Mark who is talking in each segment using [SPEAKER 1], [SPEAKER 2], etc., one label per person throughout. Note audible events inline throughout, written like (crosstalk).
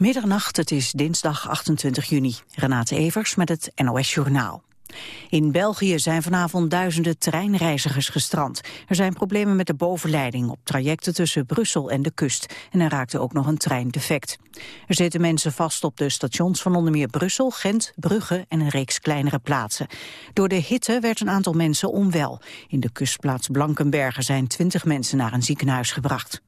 [SPEAKER 1] Middernacht, het is dinsdag 28 juni. Renate Evers met het NOS Journaal. In België zijn vanavond duizenden treinreizigers gestrand. Er zijn problemen met de bovenleiding op trajecten tussen Brussel en de kust. En er raakte ook nog een trein defect. Er zitten mensen vast op de stations van onder meer Brussel, Gent, Brugge en een reeks kleinere plaatsen. Door de hitte werd een aantal mensen onwel. In de kustplaats Blankenbergen zijn twintig mensen naar een ziekenhuis gebracht.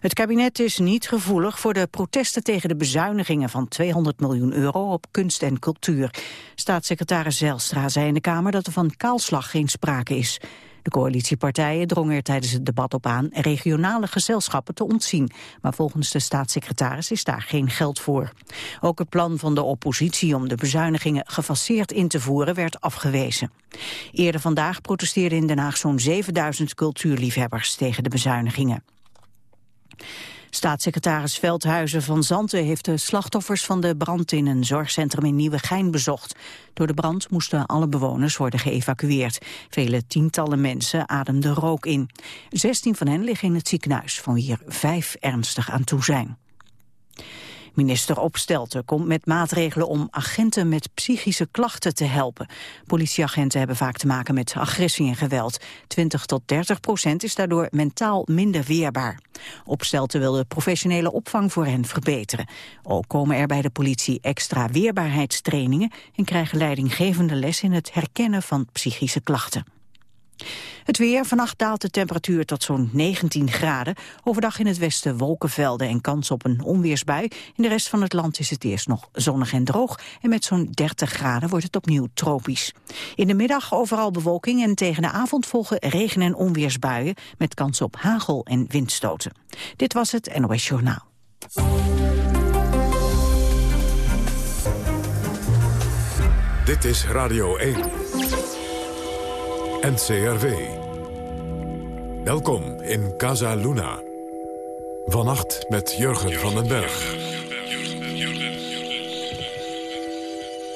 [SPEAKER 1] Het kabinet is niet gevoelig voor de protesten tegen de bezuinigingen van 200 miljoen euro op kunst en cultuur. Staatssecretaris Zijlstra zei in de Kamer dat er van kaalslag geen sprake is. De coalitiepartijen drongen er tijdens het debat op aan regionale gezelschappen te ontzien. Maar volgens de staatssecretaris is daar geen geld voor. Ook het plan van de oppositie om de bezuinigingen gefaseerd in te voeren werd afgewezen. Eerder vandaag protesteerden in Den Haag zo'n 7000 cultuurliefhebbers tegen de bezuinigingen. Staatssecretaris Veldhuizen van Zanten heeft de slachtoffers van de brand in een zorgcentrum in Nieuwegein bezocht. Door de brand moesten alle bewoners worden geëvacueerd. Vele tientallen mensen ademden rook in. Zestien van hen liggen in het ziekenhuis, van wie er vijf ernstig aan toe zijn. Minister Opstelten komt met maatregelen om agenten met psychische klachten te helpen. Politieagenten hebben vaak te maken met agressie en geweld. 20 tot 30 procent is daardoor mentaal minder weerbaar. Opstelten wil de professionele opvang voor hen verbeteren. Ook komen er bij de politie extra weerbaarheidstrainingen... en krijgen leidinggevende les in het herkennen van psychische klachten. Het weer. Vannacht daalt de temperatuur tot zo'n 19 graden. Overdag in het westen wolkenvelden en kans op een onweersbui. In de rest van het land is het eerst nog zonnig en droog. En met zo'n 30 graden wordt het opnieuw tropisch. In de middag overal bewolking en tegen de avond volgen regen- en onweersbuien... met kans op hagel en windstoten. Dit was het NOS Journaal.
[SPEAKER 2] Dit is Radio 1. NCRV. Welkom in Casa Luna. Vannacht met Jurgen van den Berg.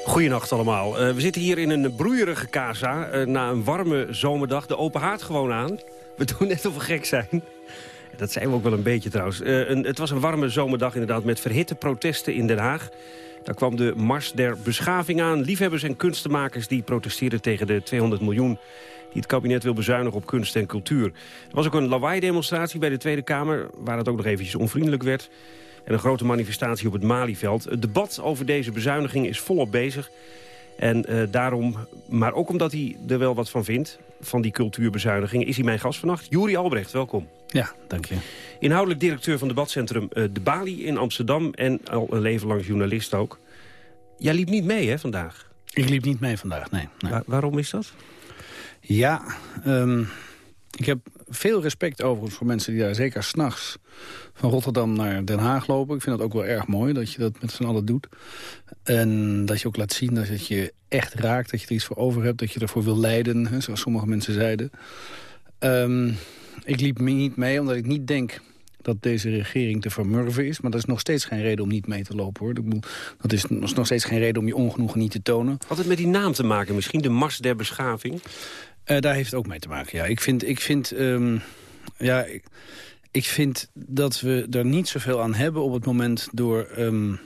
[SPEAKER 3] Goedenacht allemaal. Uh, we zitten hier in een broeierige casa uh, na een warme zomerdag. De open haard gewoon aan. We doen net of we gek zijn. Dat zijn we ook wel een beetje trouwens. Een, het was een warme zomerdag inderdaad met verhitte protesten in Den Haag. Daar kwam de Mars der Beschaving aan. Liefhebbers en kunstenmakers die protesteerden tegen de 200 miljoen die het kabinet wil bezuinigen op kunst en cultuur. Er was ook een lawaai-demonstratie bij de Tweede Kamer... waar het ook nog eventjes onvriendelijk werd. En een grote manifestatie op het Malieveld. Het debat over deze bezuiniging is volop bezig. En uh, daarom, maar ook omdat hij er wel wat van vindt... van die cultuurbezuiniging, is hij mijn gast vannacht. Juri Albrecht, welkom.
[SPEAKER 4] Ja, dank je.
[SPEAKER 3] Inhoudelijk directeur van debatcentrum uh, De Bali in Amsterdam... en al een leven lang journalist ook. Jij liep niet mee, hè, vandaag?
[SPEAKER 4] Ik liep niet mee vandaag, nee. nee.
[SPEAKER 3] Waar, waarom is dat?
[SPEAKER 4] Ja, um, ik heb veel respect overigens voor mensen die daar zeker s'nachts van Rotterdam naar Den Haag lopen. Ik vind dat ook wel erg mooi dat je dat met z'n allen doet. En dat je ook laat zien dat je echt raakt, dat je er iets voor over hebt, dat je ervoor wil lijden, hè, zoals sommige mensen zeiden. Um, ik liep niet mee omdat ik niet denk dat deze regering te vermurven is. Maar dat is nog steeds geen reden om niet mee te lopen. hoor. Dat is nog steeds geen reden om je ongenoegen niet te tonen.
[SPEAKER 3] Had het met die naam te maken misschien? De Mars der Beschaving?
[SPEAKER 4] Uh, daar heeft het ook mee te maken, ja. Ik vind, ik vind, um, ja, ik, vind dat we er niet zoveel aan hebben op het moment door... Um,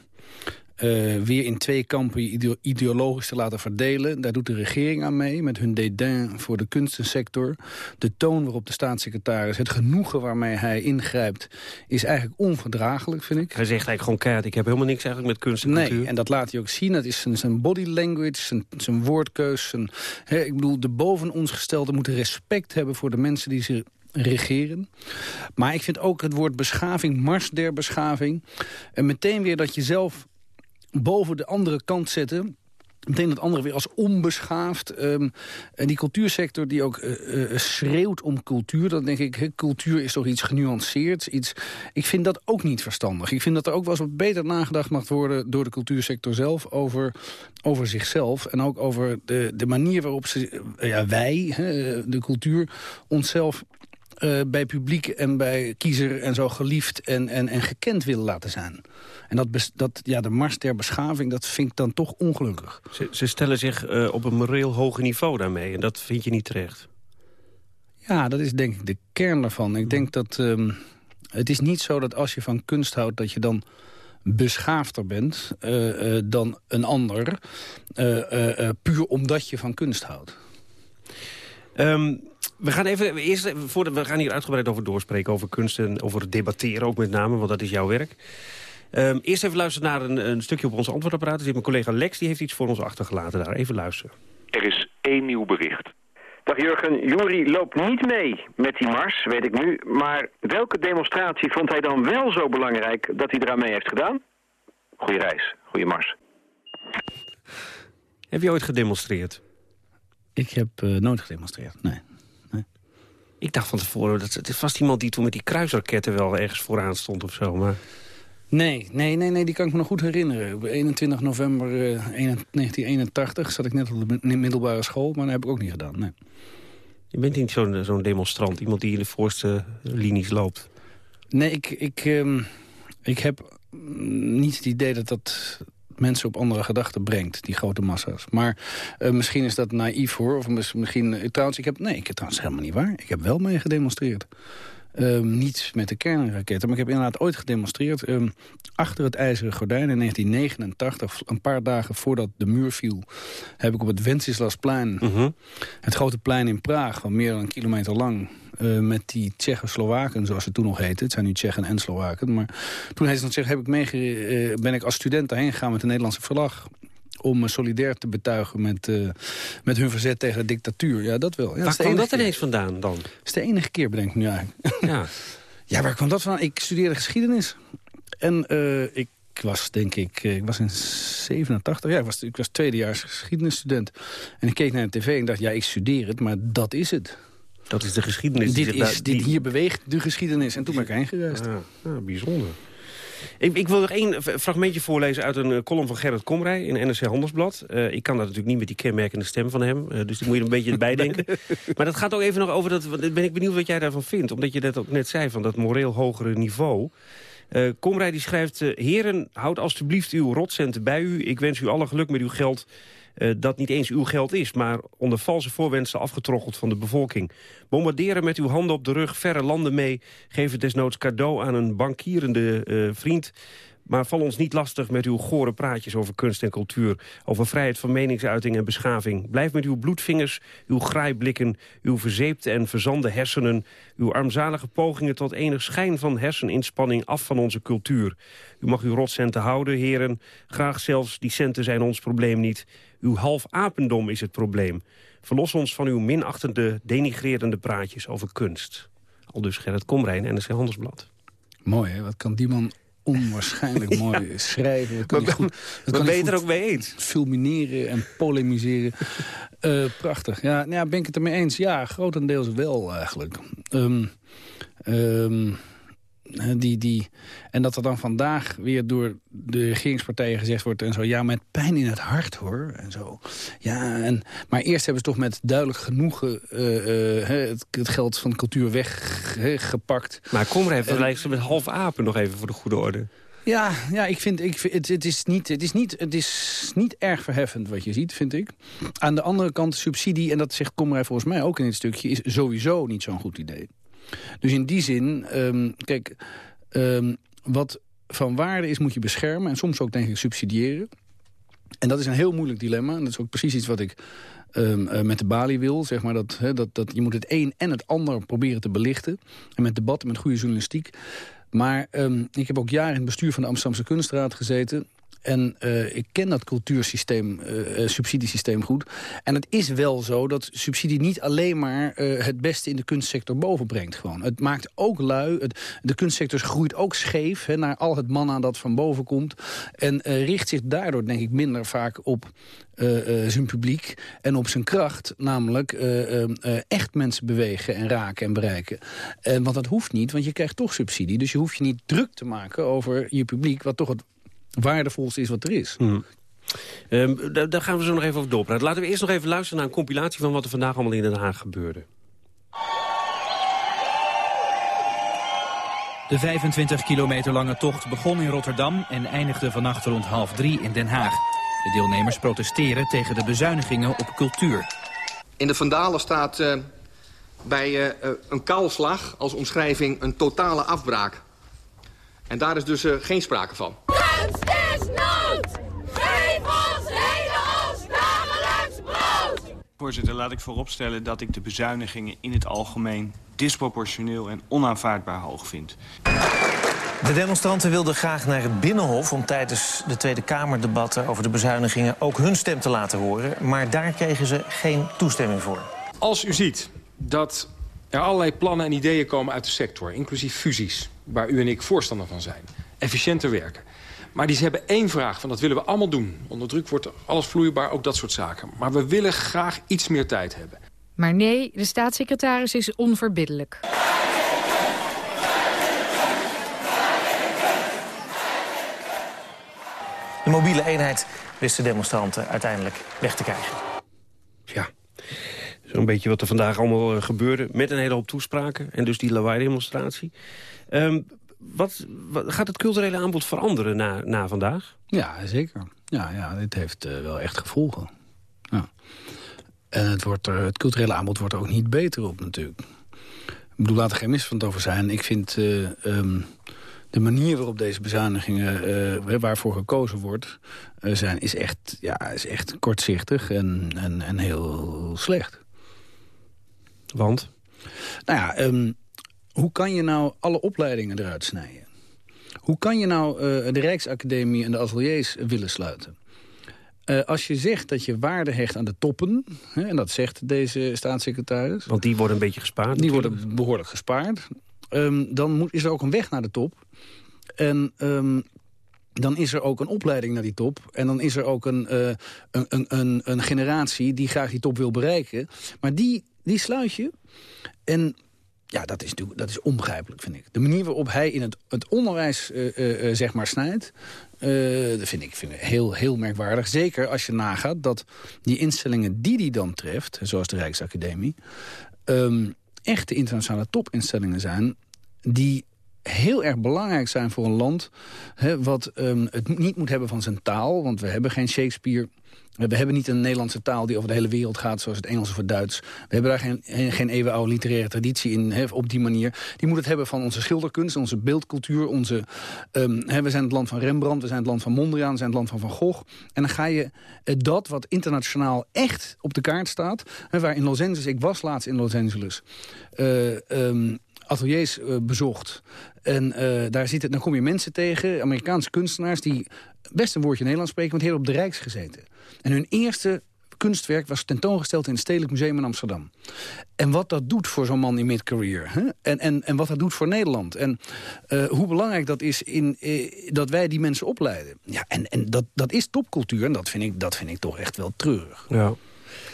[SPEAKER 4] uh, weer in twee kampen ideologisch te laten verdelen. Daar doet de regering aan mee, met hun dédain voor de kunstensector. De toon waarop de staatssecretaris, het genoegen waarmee hij ingrijpt... is eigenlijk onverdraaglijk, vind ik.
[SPEAKER 3] Hij zegt eigenlijk gewoon keihard, ik heb helemaal niks eigenlijk met kunst en cultuur.
[SPEAKER 4] Nee, en dat laat hij ook zien. Dat is zijn, zijn body language, zijn, zijn woordkeus. Zijn, hè, ik bedoel, de boven ons gestelde moeten respect hebben voor de mensen die ze regeren. Maar ik vind ook het woord beschaving, mars der beschaving... en meteen weer dat je zelf boven de andere kant zetten meteen het andere weer als onbeschaafd. Um, en die cultuursector die ook uh, uh, schreeuwt om cultuur. Dan denk ik, cultuur is toch iets genuanceerd. Iets, ik vind dat ook niet verstandig. Ik vind dat er ook wel eens wat beter nagedacht mag worden... door de cultuursector zelf over, over zichzelf. En ook over de, de manier waarop ze, ja, wij, de cultuur, onszelf uh, bij publiek en bij kiezer en zo geliefd en, en, en gekend willen laten zijn. En dat, dat, ja, de mars der beschaving, dat vind ik dan toch ongelukkig.
[SPEAKER 3] Ze, ze stellen zich uh, op een moreel hoger niveau daarmee en dat vind je niet terecht.
[SPEAKER 4] Ja, dat is denk ik de kern daarvan. Ik denk dat um, het is niet zo dat als je van kunst houdt... dat je dan beschaafder bent dan een ander... puur omdat je van kunst houdt.
[SPEAKER 3] Ehm, we gaan even eerst, voordat we gaan hier uitgebreid over doorspreken, over kunst en over debatteren ook met name, want dat is jouw werk. Um, eerst even luisteren naar een, een, stukje op ons antwoordapparaat. Dus mijn collega Lex die heeft iets voor ons achtergelaten daar. Even luisteren.
[SPEAKER 5] Er is één nieuw bericht.
[SPEAKER 6] Dag Jurgen, Jury loopt niet mee met die mars, weet ik nu. Maar welke demonstratie vond hij dan wel zo belangrijk dat hij eraan mee heeft gedaan? Goeie reis, goeie mars.
[SPEAKER 3] Heb je ooit gedemonstreerd?
[SPEAKER 4] Ik heb uh, nooit gedemonstreerd, nee. nee.
[SPEAKER 3] Ik dacht van tevoren, dat het vast iemand die toen met die kruisraketten wel ergens vooraan stond of zo. Maar...
[SPEAKER 4] Nee, nee, nee, nee, die kan ik me nog goed herinneren. Op 21 november uh, eh, 1981 zat ik net op de middelbare school, maar dat heb ik ook niet gedaan, nee.
[SPEAKER 3] Je bent niet zo'n zo'n demonstrant, iemand die in de voorste linies loopt.
[SPEAKER 4] Nee, ik, ik, um, ik heb niet het idee dat dat mensen op andere gedachten brengt, die grote massa's. Maar uh, misschien is dat naïef hoor. Of misschien, uh, trouwens, ik heb, nee, ik heb trouwens helemaal niet waar. Ik heb wel mee gedemonstreerd. Um, niet met de kernraketten, maar ik heb inderdaad ooit gedemonstreerd... Um, achter het ijzeren gordijn in 1989, een paar dagen voordat de muur viel... heb ik op het Wenceslasplein, uh mhm. -huh. het grote plein in Praag... van meer dan een kilometer lang, uh, met die Tsjechoslowaken, zoals ze toen nog heette. Het zijn nu Tsjechen en Slowaken. Maar toen heette het nog heb ik uh, ben ik als student daarheen gegaan met de Nederlandse vlag om solidair te betuigen met, uh, met hun verzet tegen de dictatuur. Ja, dat wel. Ja,
[SPEAKER 3] waar kwam dat ineens vandaan dan? Dat
[SPEAKER 4] is de enige keer, bedenk ik nu eigenlijk. Ja. (laughs) ja, waar kwam dat vandaan? Ik studeerde geschiedenis. En uh, ik was, denk ik, ik was in 87, ja, ik was, ik was tweedejaars geschiedenisstudent. En ik keek naar de tv en dacht, ja, ik studeer het, maar dat is het.
[SPEAKER 3] Dat is de geschiedenis.
[SPEAKER 4] Dit, is, dit hier beweegt de geschiedenis. En toen ben ik heen gereisd.
[SPEAKER 3] Ja, ja, bijzonder. Ik, ik, wil nog één fragmentje voorlezen uit een eh, column van Gerrit Komrij in NRC Handelsblad. Uh, ik kan dat natuurlijk niet met die kenmerkende stem van hem. Uh, dus die moet je een beetje erbij (laughs) denken. Maar dat gaat ook even nog over, dat ben ik benieuwd wat jij daarvan vindt. Omdat je dat ook net zei, van dat moreel hogere niveau. Uh, Komrij die schrijft... Heren, houd alstublieft uw rotcenten bij u. Ik wens u alle geluk met uw geld uh, dat niet eens uw geld is... maar onder valse voorwensen afgetroggeld van de bevolking. Bombarderen met uw handen op de rug verre landen mee... geven desnoods cadeau aan een bankierende uh, vriend... Maar val ons niet lastig met uw gore praatjes over kunst en cultuur. Over vrijheid van meningsuiting en beschaving. Blijf met uw bloedvingers, uw graaiblikken, uw verzeepte en verzande hersenen... uw armzalige pogingen tot enig schijn van herseninspanning af van onze cultuur. U mag uw rotcenten houden, heren. Graag zelfs, die centen zijn ons probleem niet. Uw half apendom is het probleem. Verlos ons van uw minachtende, denigrerende praatjes over kunst. Al dus Gerrit Komrijn, NRC Handelsblad.
[SPEAKER 4] Mooi, hè? Wat kan die man onwaarschijnlijk (laughs) mooi schrijven. Dat kan
[SPEAKER 3] goed, dat ben je er ook mee eens?
[SPEAKER 4] Fulmineren en polemiseren. uh, (laughs) prachtig. Ja, nou ja, ben ik het ermee eens? Ja, grotendeels wel eigenlijk. Um, um, die, die, en dat er dan vandaag weer door de regeringspartijen gezegd wordt... en zo, ja, met pijn in het hart, hoor. En zo. Ja, en, maar eerst hebben ze toch met duidelijk genoegen... Uh, uh, het, het, geld van cultuur weggepakt.
[SPEAKER 3] maar Komre heeft uh, ze met half apen nog even voor de goede orde.
[SPEAKER 4] Ja, ja ik vind, ik, het, het, is niet, het, is niet, het is niet erg verheffend wat je ziet, vind ik. Aan de andere kant, subsidie, en dat zegt Komrij volgens mij ook in dit stukje... is sowieso niet zo'n goed idee. Dus in die zin, um, kijk, um, wat van waarde is moet je beschermen... en soms ook denk ik subsidiëren. En dat is een heel moeilijk dilemma. En dat is ook precies iets wat ik um, uh, met de balie wil. Zeg maar dat, dat, dat je moet het een en het ander proberen te belichten. En met debatten, met goede journalistiek. Maar ik heb ook jaren in het bestuur van de Amsterdamse Kunstraad gezeten. En uh, ik ken dat cultuursysteem, uh, subsidiesysteem goed. En het is wel zo dat subsidie niet alleen maar het beste in de kunstsector bovenbrengt. Gewoon. Het maakt ook lui. De kunstsector groeit ook scheef naar al het manna dat van boven komt. En richt zich daardoor denk ik minder vaak op zijn publiek en op zijn kracht. Namelijk echt mensen bewegen en raken en bereiken. want dat hoeft niet, want je krijgt toch subsidie. Dus je hoeft je niet druk te maken over je publiek... wat toch het waardevolste is wat er is.
[SPEAKER 3] Mm. Um, daar gaan we zo nog even over doorpraten. Laten we eerst nog even luisteren naar een compilatie... van wat er vandaag allemaal in Den Haag gebeurde.
[SPEAKER 7] De 25 kilometer lange tocht begon in Rotterdam... en eindigde vannacht rond half drie in Den Haag. De deelnemers protesteren tegen de bezuinigingen op cultuur.
[SPEAKER 8] In de Vandalen staat uh, bij uh, een kaalslag als omschrijving een totale afbraak. En daar is dus uh, geen sprake van.
[SPEAKER 9] Voorzitter, laat ik vooropstellen dat ik de bezuinigingen in het algemeen disproportioneel en onaanvaardbaar hoog vind.
[SPEAKER 10] De demonstranten wilden graag naar het Binnenhof... om tijdens de Tweede Kamerdebatten over de bezuinigingen... ook hun stem te laten horen. Maar daar kregen ze geen toestemming voor.
[SPEAKER 11] Als u ziet dat er allerlei plannen en ideeën komen uit de sector... inclusief fusies, waar u en ik voorstander van zijn. Efficiënter werken. Maar die hebben één vraag, van dat willen we allemaal doen. Onder druk wordt alles vloeibaar, ook dat soort zaken. Maar we willen graag iets meer tijd hebben.
[SPEAKER 12] Maar nee, de staatssecretaris is onverbiddelijk.
[SPEAKER 10] De mobiele eenheid wist de demonstranten uiteindelijk weg te krijgen.
[SPEAKER 3] Ja, zo'n beetje wat er vandaag allemaal eh, gebeurde. Met een hele hoop toespraken en dus die lawaai-demonstratie. Um, wat, wat, gaat het culturele aanbod veranderen na, na vandaag?
[SPEAKER 4] Ja, zeker. Ja, ja dit heeft uh, wel echt gevolgen. Ja. En het, wordt er, het culturele aanbod wordt er ook niet beter op natuurlijk. Ik bedoel, laat er geen misverstand over zijn. Ik vind uh, um, de manier waarop deze bezuinigingen, uh, waarvoor gekozen wordt, zijn, is echt, ja, is echt kortzichtig en, en, en heel slecht.
[SPEAKER 3] Want?
[SPEAKER 4] Nou ja, um, hoe kan je nou alle opleidingen eruit snijden? Hoe kan je nou uh, de Rijksacademie en de ateliers willen sluiten? Uh, als je zegt dat je waarde hecht aan de toppen... Hè, en dat zegt deze staatssecretaris...
[SPEAKER 3] Want die worden een beetje gespaard.
[SPEAKER 4] Die natuurlijk. worden behoorlijk gespaard. Um, dan moet, is er ook een weg naar de top. En... Um, dan is er ook een opleiding naar die top. En dan is er ook een, uh, een, een, een, een generatie die graag die top wil bereiken. Maar die, die sluit je. En ja, dat is, dat is onbegrijpelijk, vind ik. De manier waarop hij in het, het onderwijs uh, uh, zeg maar snijdt... Dat vind ik, vind ik heel, heel merkwaardig. Zeker als je nagaat dat die instellingen die die dan treft... zoals de Rijksacademie... Um, echte internationale topinstellingen zijn... die heel erg belangrijk zijn voor een land... Wat um, het niet moet hebben van zijn taal. Want we hebben geen Shakespeare we hebben niet een Nederlandse taal die over de hele wereld gaat... zoals het Engels of het Duits. We hebben daar geen, geen eeuwenoude literaire traditie in op die manier. Die moet het hebben van onze schilderkunst, onze beeldcultuur. Onze, he, we zijn het land van Rembrandt, we zijn het land van Mondriaan... we zijn het land van Van Gogh. En dan ga je uh, dat wat internationaal echt op de kaart staat... Waar in Los Angeles, ik was laatst in Los Angeles... Uh, um, ateliers uh, bezocht. En uh, daar zitten, dan kom je mensen tegen, Amerikaanse kunstenaars... die best een woordje Nederlands spreken, want heel op de Rijks gezeten. En hun eerste kunstwerk was tentoongesteld in het Stedelijk Museum in Amsterdam. En wat dat doet voor zo'n man in mid-career. En, en, en wat dat doet voor Nederland. En uh, hoe belangrijk dat is in, dat wij die mensen opleiden. Ja, en en dat, dat is topcultuur en dat vind, ik, dat vind ik toch echt wel treurig.
[SPEAKER 3] Ja.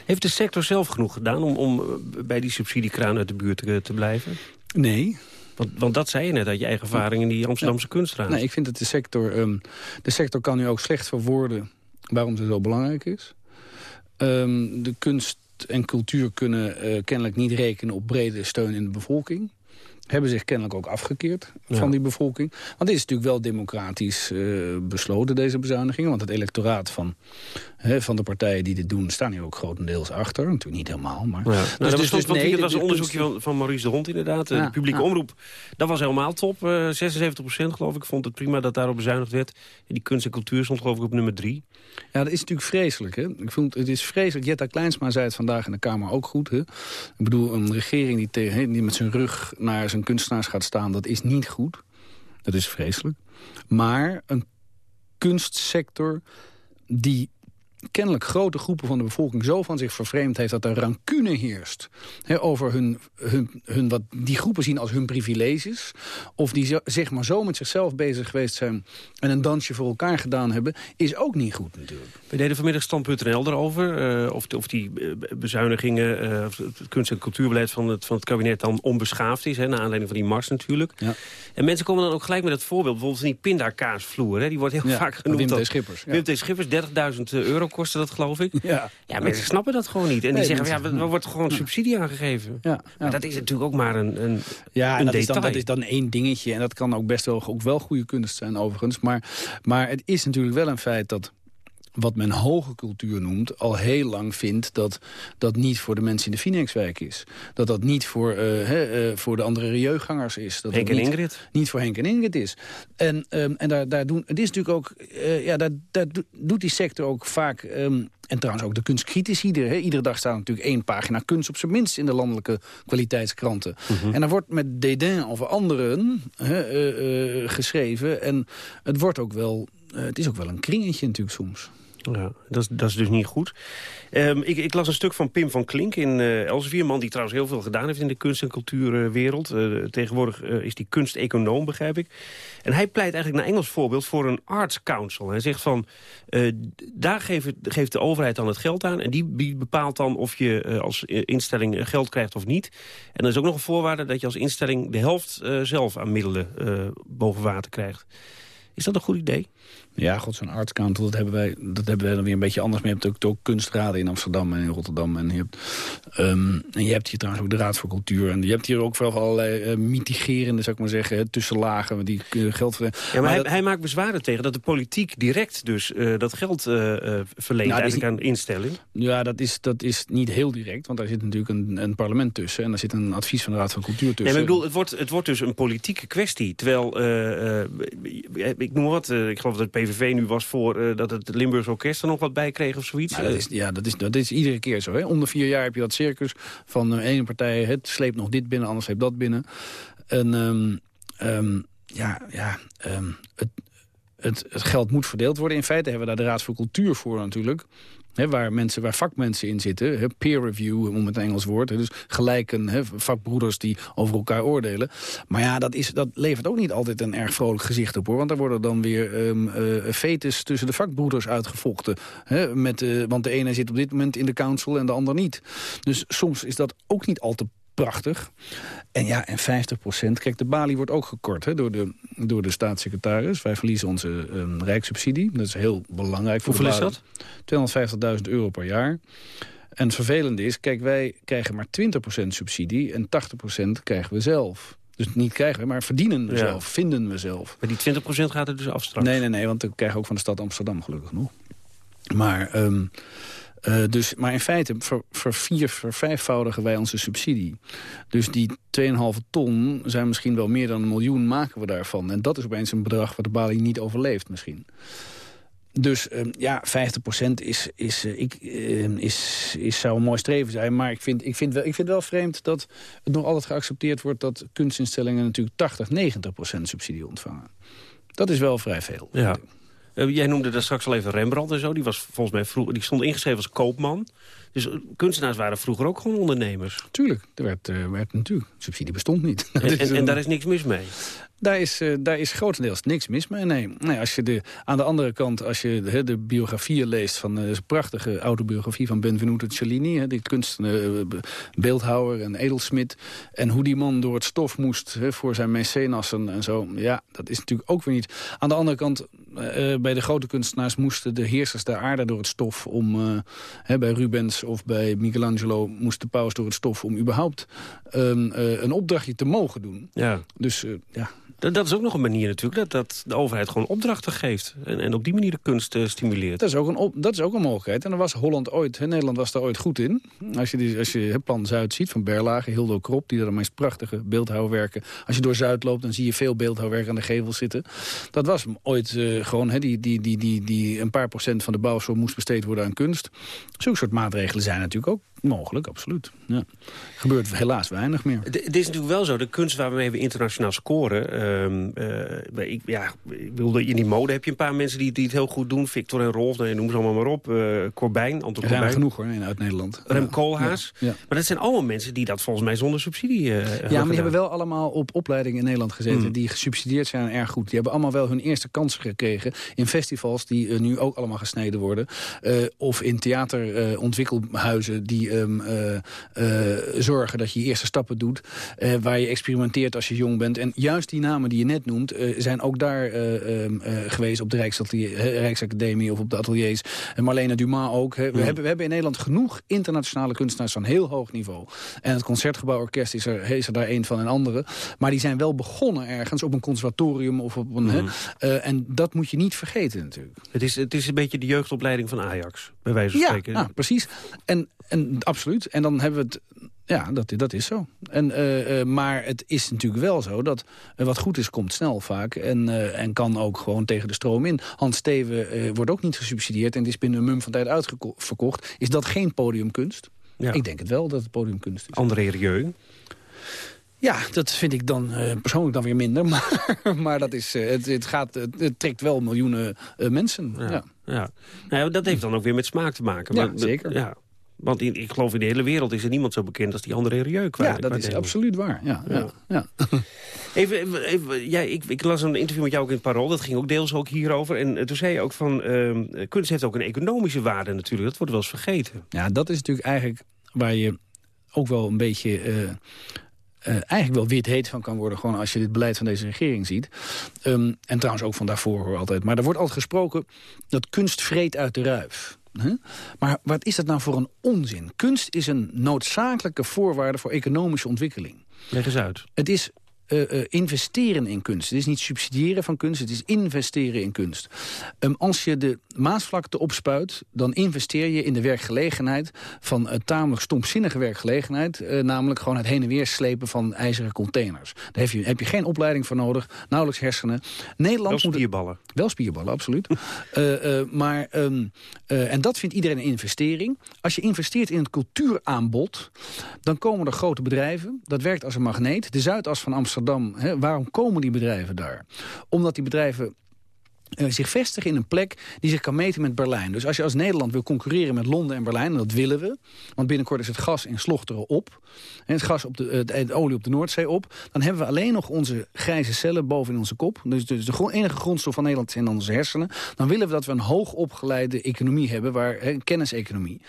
[SPEAKER 3] Heeft de sector zelf genoeg gedaan om, om bij die subsidiekraan uit de buurt te blijven?
[SPEAKER 4] Nee,
[SPEAKER 3] want, want, dat zei je net uit je eigen ervaring in die Amsterdamse ja. kunstraad.
[SPEAKER 4] Nee, ik vind dat de sector... Um, de sector kan nu ook slecht verwoorden waarom ze zo belangrijk is. Um, de kunst en cultuur kunnen uh, kennelijk niet rekenen op brede steun in de bevolking hebben zich kennelijk ook afgekeerd ja. van die bevolking. Want dit is natuurlijk wel democratisch uh, besloten, deze bezuinigingen. Want het electoraat van, hè, van de partijen die dit doen... staan hier ook grotendeels achter. Natuurlijk niet helemaal, maar... Ja.
[SPEAKER 3] Nou, dus, dat dus, was, dus, nee, was een onderzoekje van, van Maurice de Hond inderdaad. Ja, de publieke omroep, dat was helemaal top. Uh, 76 procent geloof ik vond het prima dat daarop bezuinigd werd. En die kunst en cultuur stond geloof ik op nummer drie.
[SPEAKER 4] Ja, dat is natuurlijk vreselijk. Hè? Ik vond, het is vreselijk. Jetta Kleinsma zei het vandaag in de Kamer ook goed. Hè? Ik bedoel, een regering die, tegen, die met zijn rug naar zijn kunstenaars gaat staan... dat is niet goed. Dat is vreselijk. Maar een kunstsector die kennelijk grote groepen van de bevolking zo van zich vervreemd heeft... dat er rancune heerst he, over hun, hun, hun, wat die groepen zien als hun privileges... of die zo, zeg maar zo met zichzelf bezig geweest zijn... en een dansje voor elkaar gedaan hebben, is ook niet goed natuurlijk.
[SPEAKER 3] We deden vanmiddag stand.nl erover... Uh, of, of die bezuinigingen, uh, of het kunst- en cultuurbeleid van het, van het kabinet... dan onbeschaafd is, hè, naar aanleiding van die mars natuurlijk.
[SPEAKER 4] Ja.
[SPEAKER 3] En mensen komen dan ook gelijk met het voorbeeld... bijvoorbeeld die pindakaasvloer, hè, die wordt heel
[SPEAKER 4] ja,
[SPEAKER 3] vaak genoemd.
[SPEAKER 4] Wim T. Schippers.
[SPEAKER 3] Ja. Wim T. Schippers, 30.000 euro kostte dat, geloof ik. (laughs)
[SPEAKER 4] Ja,
[SPEAKER 3] ja mensen snappen dat gewoon niet. En
[SPEAKER 4] Nee,
[SPEAKER 3] die zeggen, ja, er wordt gewoon subsidie aangegeven.
[SPEAKER 4] Ja,
[SPEAKER 3] Maar dat is natuurlijk ook maar een, een,
[SPEAKER 4] Ja, en dat is, dan, dat is dan één dingetje. En dat kan ook best wel, ook wel goede kunst zijn overigens. Maar, maar het is natuurlijk wel een feit dat wat men hoge cultuur noemt... al heel lang vindt dat dat niet voor de mensen in de Phoenixwijk is. Dat dat niet voor, uh, voor de andere rieugangers is. Dat
[SPEAKER 3] Henk
[SPEAKER 4] en
[SPEAKER 3] Ingrid?
[SPEAKER 4] Niet voor Henk en Ingrid is. En, um, en daar, daar doen, het is natuurlijk ook... Uh, ja, daar, daar doet die sector ook vaak... Um, en trouwens ook de kunstcritici. Hè. Iedere dag staat natuurlijk één pagina kunst op zijn minst... in de landelijke kwaliteitskranten. Mm -hmm. En dan wordt met dédain over anderen uh, uh, geschreven. En het, wordt ook wel, uh, het is ook wel een kringetje natuurlijk soms.
[SPEAKER 3] Ja, dat is, dat is dus niet goed. Um, ik, ik, las een stuk van Pim van Klink in uh, Elsevier. Een man die trouwens heel veel gedaan heeft in de kunst- en cultuurwereld. Uh, tegenwoordig uh, is hij kunsteconoom, begrijp ik. En hij pleit eigenlijk naar Engels voorbeeld voor een arts council. Hij zegt van, daar geeft, geeft, de overheid dan het geld aan... en die bepaalt dan of je als instelling geld krijgt of niet. En er is ook nog een voorwaarde dat je als instelling... de helft zelf aan middelen boven water krijgt. Is dat een goed idee?
[SPEAKER 4] Ja, god, zo'n arts council, dat hebben wij, dat hebben wij dan weer een beetje anders. Maar je hebt ook, ook kunstraden in Amsterdam en in Rotterdam. En je, hebt, um, en je hebt hier trouwens ook de Raad voor Cultuur. En je hebt hier ook wel allerlei uh, mitigerende, zou ik maar zeggen, tussenlagen die uh, geld verlenen.
[SPEAKER 3] Ja, maar, maar hij, dat, hij, maakt bezwaren tegen dat de politiek direct dus uh, dat geld verleent nou, eigenlijk aan instelling.
[SPEAKER 4] Ja, dat is, dat is niet heel direct, want daar zit natuurlijk een, een parlement tussen. En daar zit een advies van de Raad van Cultuur tussen.
[SPEAKER 3] Nee, maar ik bedoel, het wordt, het wordt dus een politieke kwestie. Terwijl, ik noem wat, ik geloof dat PVV nu was voor uh, dat het Limburgs Orkest er nog wat bij kreeg of zoiets.
[SPEAKER 4] Ja, dat is, dat is iedere keer zo. Hè? Onder vier jaar heb je dat circus van de ene partij... het sleept nog dit binnen, anders sleept dat binnen. En um, um, ja, ja um, het, het, het geld moet verdeeld worden. In feite hebben we daar de Raad voor Cultuur voor natuurlijk. Waar, mensen, waar vakmensen in zitten, peer review, om het Engels woord. He, dus gelijken vakbroeders die over elkaar oordelen. Maar ja, dat, is, dat levert ook niet altijd een erg vrolijk gezicht op. hoor. Want er worden dan weer um, uh, fetes tussen de vakbroeders uitgevochten. met, uh, want de ene zit op dit moment in de council en de ander niet. Dus soms is dat ook niet al te prachtig. En ja, en 50 procent. Kijk, de balie wordt ook gekort hè, door, de, door de staatssecretaris. Wij verliezen onze um, rijkssubsidie. Dat is heel belangrijk. Voor
[SPEAKER 3] Hoeveel is
[SPEAKER 4] dat? 250.000 euro per jaar. En het vervelende is, kijk, wij krijgen maar 20% subsidie... en 80% krijgen we zelf. Dus niet krijgen we, maar verdienen we ja. zelf, vinden we zelf.
[SPEAKER 3] Maar die 20% gaat er dus af straks?
[SPEAKER 4] Nee, nee, nee, want we krijgen ook van de stad Amsterdam gelukkig nog. Maar... Um, uh, dus, maar in feite ver, vervijfvoudigen wij onze subsidie. Dus die 2,5 ton zijn misschien wel meer dan een miljoen maken we daarvan. En dat is opeens een bedrag wat de balie niet overleeft misschien. Dus um, ja, 50% is, is, uh, ik, uh, is, is, zou een mooi streven zijn. Maar ik vind, ik, vind wel, ik vind wel vreemd dat het nog altijd geaccepteerd wordt... dat kunstinstellingen natuurlijk 80, 90% subsidie ontvangen. Dat is wel vrij veel.
[SPEAKER 3] Ja. Uh, jij noemde daar straks al even Rembrandt en zo. Die, was volgens mij vroeg, die stond ingeschreven als koopman. Dus kunstenaars waren vroeger ook gewoon ondernemers.
[SPEAKER 4] Tuurlijk, er werd, uh, werd natuurlijk. Subsidie bestond niet.
[SPEAKER 3] En, en, (laughs) en, daar is niks mis mee?
[SPEAKER 4] Daar is, uh, daar is grotendeels niks mis mee. Nee, nee als je de, aan de andere kant, als je de, de biografieën leest... van de prachtige autobiografie van Benvenuto Cellini... He, die kunst, uh, beeldhouwer en edelsmid... en hoe die man door het stof moest he, voor zijn mecenassen en zo... ja, dat is natuurlijk ook weer niet. Aan de andere kant, uh, bij de grote kunstenaars... moesten de heersers der aarde door het stof om... He, bij Rubens of bij Michelangelo moest de paus door het stof... om überhaupt um, een opdrachtje te mogen doen.
[SPEAKER 3] Ja.
[SPEAKER 4] Dus ja...
[SPEAKER 3] Dat, is ook nog een manier natuurlijk, dat, dat de overheid gewoon opdrachten geeft. En, en op die manier de kunst uh, stimuleert.
[SPEAKER 4] Dat is, ook een op, dat is ook een mogelijkheid. En dan was Holland ooit, Nederland was daar ooit goed in. Als je, die, als je het plan Zuid ziet van Berlage, Hildo Krop... die daar de meest prachtige beeldhouwwerken... Als je door Zuid loopt, dan zie je veel beeldhouwwerk aan de gevels zitten. Dat was ooit uh, gewoon, hè, die, die, die, die, die een paar procent van de bouwsom moest besteed worden aan kunst. Zulke soort maatregelen zijn natuurlijk ook mogelijk, absoluut. Ja. Gebeurt helaas weinig meer.
[SPEAKER 3] Het is natuurlijk wel zo, de kunst waarmee we internationaal scoren... Um, uh, ik, ja, ik wilde, in die mode heb je een paar mensen die, die het heel goed doen. Victor en Rolf, nou, noem ze allemaal maar op. Uh, Corbijn, Anton
[SPEAKER 4] Er zijn genoeg hoor, in, uit Nederland.
[SPEAKER 3] Rem ja. Koolhaas. Ja. Ja. Maar dat zijn allemaal mensen die dat volgens mij zonder subsidie uh,
[SPEAKER 4] Ja, maar die hebben wel allemaal op opleidingen in Nederland gezeten... Mm. die gesubsidieerd zijn erg goed. Die hebben allemaal wel hun eerste kansen gekregen... in festivals die nu ook allemaal gesneden worden. of in theaterontwikkelhuizen die ehm, eh, eh, zorgen dat je je eerste stappen doet. eh, waar je experimenteert als je jong bent. En juist die namen die je net noemt, zijn ook daar eh, ehm, eh, geweest op de Rijksacademie of op de ateliers. En Marlene Dumas ook. We, hebben, we hebben in Nederland genoeg internationale kunstenaars van heel hoog niveau. En het Concertgebouworkest is er, is er daar een van en andere. Maar die zijn wel begonnen ergens op een conservatorium of op een... eh, en dat moet je niet vergeten natuurlijk.
[SPEAKER 3] Het is, het is een beetje de jeugdopleiding van Ajax, bij wijze van
[SPEAKER 4] Ja,
[SPEAKER 3] spreken.
[SPEAKER 4] nou, precies. En, en absoluut. En dan hebben we het... Ja, dat, dat is zo. En, eh, eh, maar het is natuurlijk wel zo dat wat goed is, komt snel vaak. En, eh, en kan ook gewoon tegen de stroom in. Hans Steven wordt ook niet gesubsidieerd en het is binnen een mum van tijd uitverkocht. Is dat geen podiumkunst?
[SPEAKER 3] Ja.
[SPEAKER 4] Ik denk het wel dat het podiumkunst is.
[SPEAKER 3] André Rieu.
[SPEAKER 4] Ja, dat vind ik dan persoonlijk dan weer minder. (laughs) Maar, maar dat is, het, het, gaat, het, het trekt wel miljoenen mensen. Ja.
[SPEAKER 3] Ja. Ja. Nou ja, dat heeft dan ook weer met smaak te maken.
[SPEAKER 4] Ja,
[SPEAKER 3] Maar-
[SPEAKER 4] zeker.
[SPEAKER 3] Ja. Want in, ik geloof in de hele wereld is er niemand zo bekend als die André Rieu. Qua,
[SPEAKER 4] Ja, dat
[SPEAKER 3] qua
[SPEAKER 4] is absoluut waar. Ja, ja. Ja. (laughs)
[SPEAKER 3] Even, even, even- ja, ik, ik las een interview met jou ook in het Parool. Dat ging ook deels ook hierover. En eh, toen zei je ook van... ehm, kunst heeft ook een economische waarde natuurlijk. Dat wordt wel eens vergeten.
[SPEAKER 4] Ja, dat is natuurlijk eigenlijk waar je ook wel een beetje... eh, eh, eigenlijk wel wit heet van kan worden... gewoon als je dit beleid van deze regering ziet. Ehm, en trouwens ook van daarvoor hoor altijd. Maar er wordt altijd gesproken dat kunst vreet uit de ruif. Maar wat is dat nou voor een onzin? Kunst is een noodzakelijke voorwaarde voor economische ontwikkeling.
[SPEAKER 3] Leg eens uit.
[SPEAKER 4] Het is eh, eh, investeren in kunst. Het is niet subsidiëren van kunst, het is investeren in kunst. Ehm, als je de Maasvlakte opspuit, dan investeer je in de werkgelegenheid... van uh, tamelijk stomzinnige werkgelegenheid. eh, namelijk gewoon het heen en weer slepen van ijzeren containers. Daar heb je, heb je geen opleiding voor nodig, nauwelijks hersenen. Nederland
[SPEAKER 3] Wel
[SPEAKER 4] moet-
[SPEAKER 3] spierballen.
[SPEAKER 4] wel spierballen, absoluut. (laughs) Eh, eh, maar, ehm, eh, en dat vindt iedereen een investering. Als je investeert in het cultuuraanbod, dan komen er grote bedrijven. Dat werkt als een magneet. De Zuidas van Amsterdam, hè, waarom komen die bedrijven daar? Omdat die bedrijven eh, zich vestigen in een plek die zich kan meten met Berlijn. Dus als je als Nederland wil concurreren met Londen en Berlijn... en dat willen we, want binnenkort is het gas in Slochteren op... en het gas op de, de olie op de Noordzee op... dan hebben we alleen nog onze grijze cellen boven in onze kop. Dus, dus de enige grondstof van Nederland zijn onze hersenen. Dan willen we dat we een hoogopgeleide economie hebben, waar, een kenniseconomie.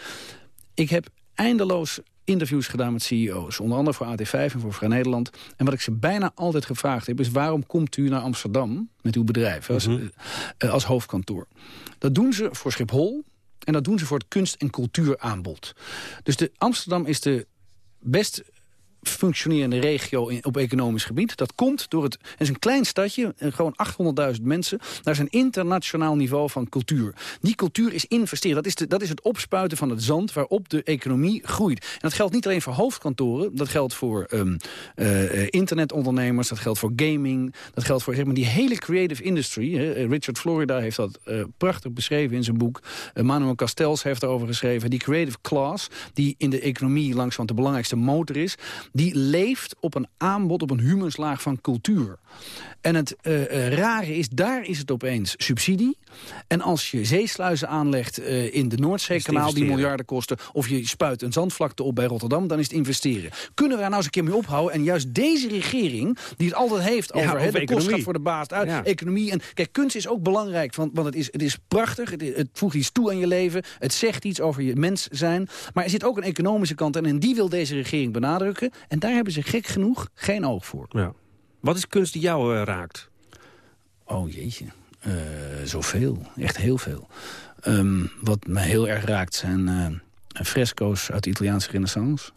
[SPEAKER 4] Ik heb eindeloos interviews gedaan met CEO's. Onder andere voor AT5 en voor Vrij Nederland. En wat ik ze bijna altijd gevraagd heb... is waarom komt u naar Amsterdam met uw bedrijf als, eh, als hoofdkantoor? Dat doen ze voor Schiphol en dat doen ze voor het kunst- en cultuuraanbod. Dus de, Amsterdam is de best functionerende regio op economisch gebied. Dat komt door het... Het is een klein stadje, eh, gewoon 800.000 mensen. Daar is een internationaal niveau van cultuur. Die cultuur is investeren. Dat is, de, dat is het opspuiten van het zand waarop de economie groeit. En dat geldt niet alleen voor hoofdkantoren. Dat geldt voor ehm, eh, internetondernemers. Dat geldt voor gaming. Dat geldt voor maar, die hele creative industry. Eh, Richard Florida heeft dat prachtig beschreven in zijn boek. Manuel Castells heeft erover geschreven. Die creative class, die in de economie langzaam de belangrijkste motor is... die leeft op een aanbod, op een humuslaag van cultuur. En het eh, eh, rare is, daar is het opeens subsidie. En als je zeesluizen aanlegt eh, in de Noordzeekanaal... die miljarden kosten... of je spuit een zandvlakte op bij Rotterdam... dan is het investeren. Kunnen we daar nou eens een keer mee ophouden? En juist deze regering, die het altijd heeft
[SPEAKER 3] Ja,
[SPEAKER 4] over...
[SPEAKER 3] over
[SPEAKER 4] de kost
[SPEAKER 3] economie.
[SPEAKER 4] gaat voor de baas uit,
[SPEAKER 3] Ja.
[SPEAKER 4] economie. En, kijk, kunst is ook belangrijk, want, want het, is, het is prachtig. Het, het voegt iets toe aan je leven. Het zegt iets over je mens zijn. Maar er zit ook een economische kant aan. En die wil deze regering benadrukken. En daar hebben ze gek genoeg geen oog voor.
[SPEAKER 3] Ja. Wat is kunst die jou eh, raakt?
[SPEAKER 4] Oh jeetje, Eh, zoveel. Echt heel veel. Ehm, wat me heel erg raakt zijn eh, fresco's uit de Italiaanse renaissance.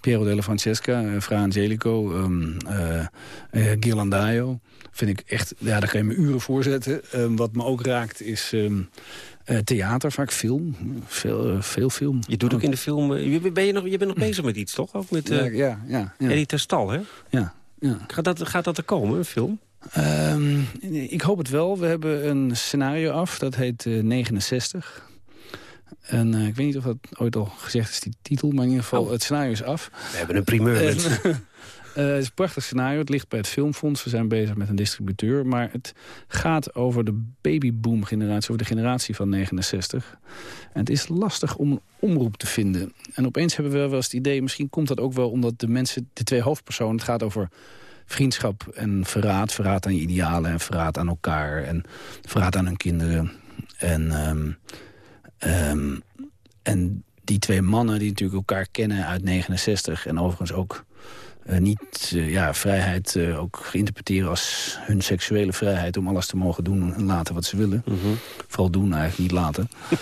[SPEAKER 4] Piero della Francesca, Fra Angelico, eh, Ghirlandaio. Vind ik echt, ja, daar kan je me uren voor zetten. Ehm, wat me ook raakt is eh, theater, vaak film. Veel, eh, veel film.
[SPEAKER 3] Je doet ook in de film... eh, je, ben je, nog, je bent nog bezig met iets, toch? Ook met
[SPEAKER 4] Ja, ja, ja. ja.
[SPEAKER 3] Eddie Terstal, hè?
[SPEAKER 4] ja, ja.
[SPEAKER 3] Gaat dat, gaat dat er komen, een film?
[SPEAKER 4] Ehm, ik hoop het wel. We hebben een scenario af, dat heet eh, 69. En ik weet niet of dat ooit al gezegd is, die titel. Maar in ieder geval, het scenario is af.
[SPEAKER 3] We hebben een primeur, (laughs)
[SPEAKER 4] Eh, het is een prachtig scenario. Het ligt bij het Filmfonds. We zijn bezig met een distributeur. Maar het gaat over de babyboom-generatie. Over de generatie van 69. En het is lastig om een omroep te vinden. En opeens hebben we wel eens het idee... misschien komt dat ook wel omdat de mensen... de twee hoofdpersonen... het gaat over vriendschap en verraad. Verraad aan je idealen en verraad aan elkaar. En verraad aan hun kinderen. En, ehm, ehm, en die twee mannen die natuurlijk elkaar kennen uit 69... en overigens ook uh, niet uh, ja, vrijheid uh, ook geïnterpreteren als hun seksuele vrijheid... om alles te mogen doen en laten wat ze willen.
[SPEAKER 3] Mhm.
[SPEAKER 4] Vooral doen, eigenlijk niet laten. (laughs)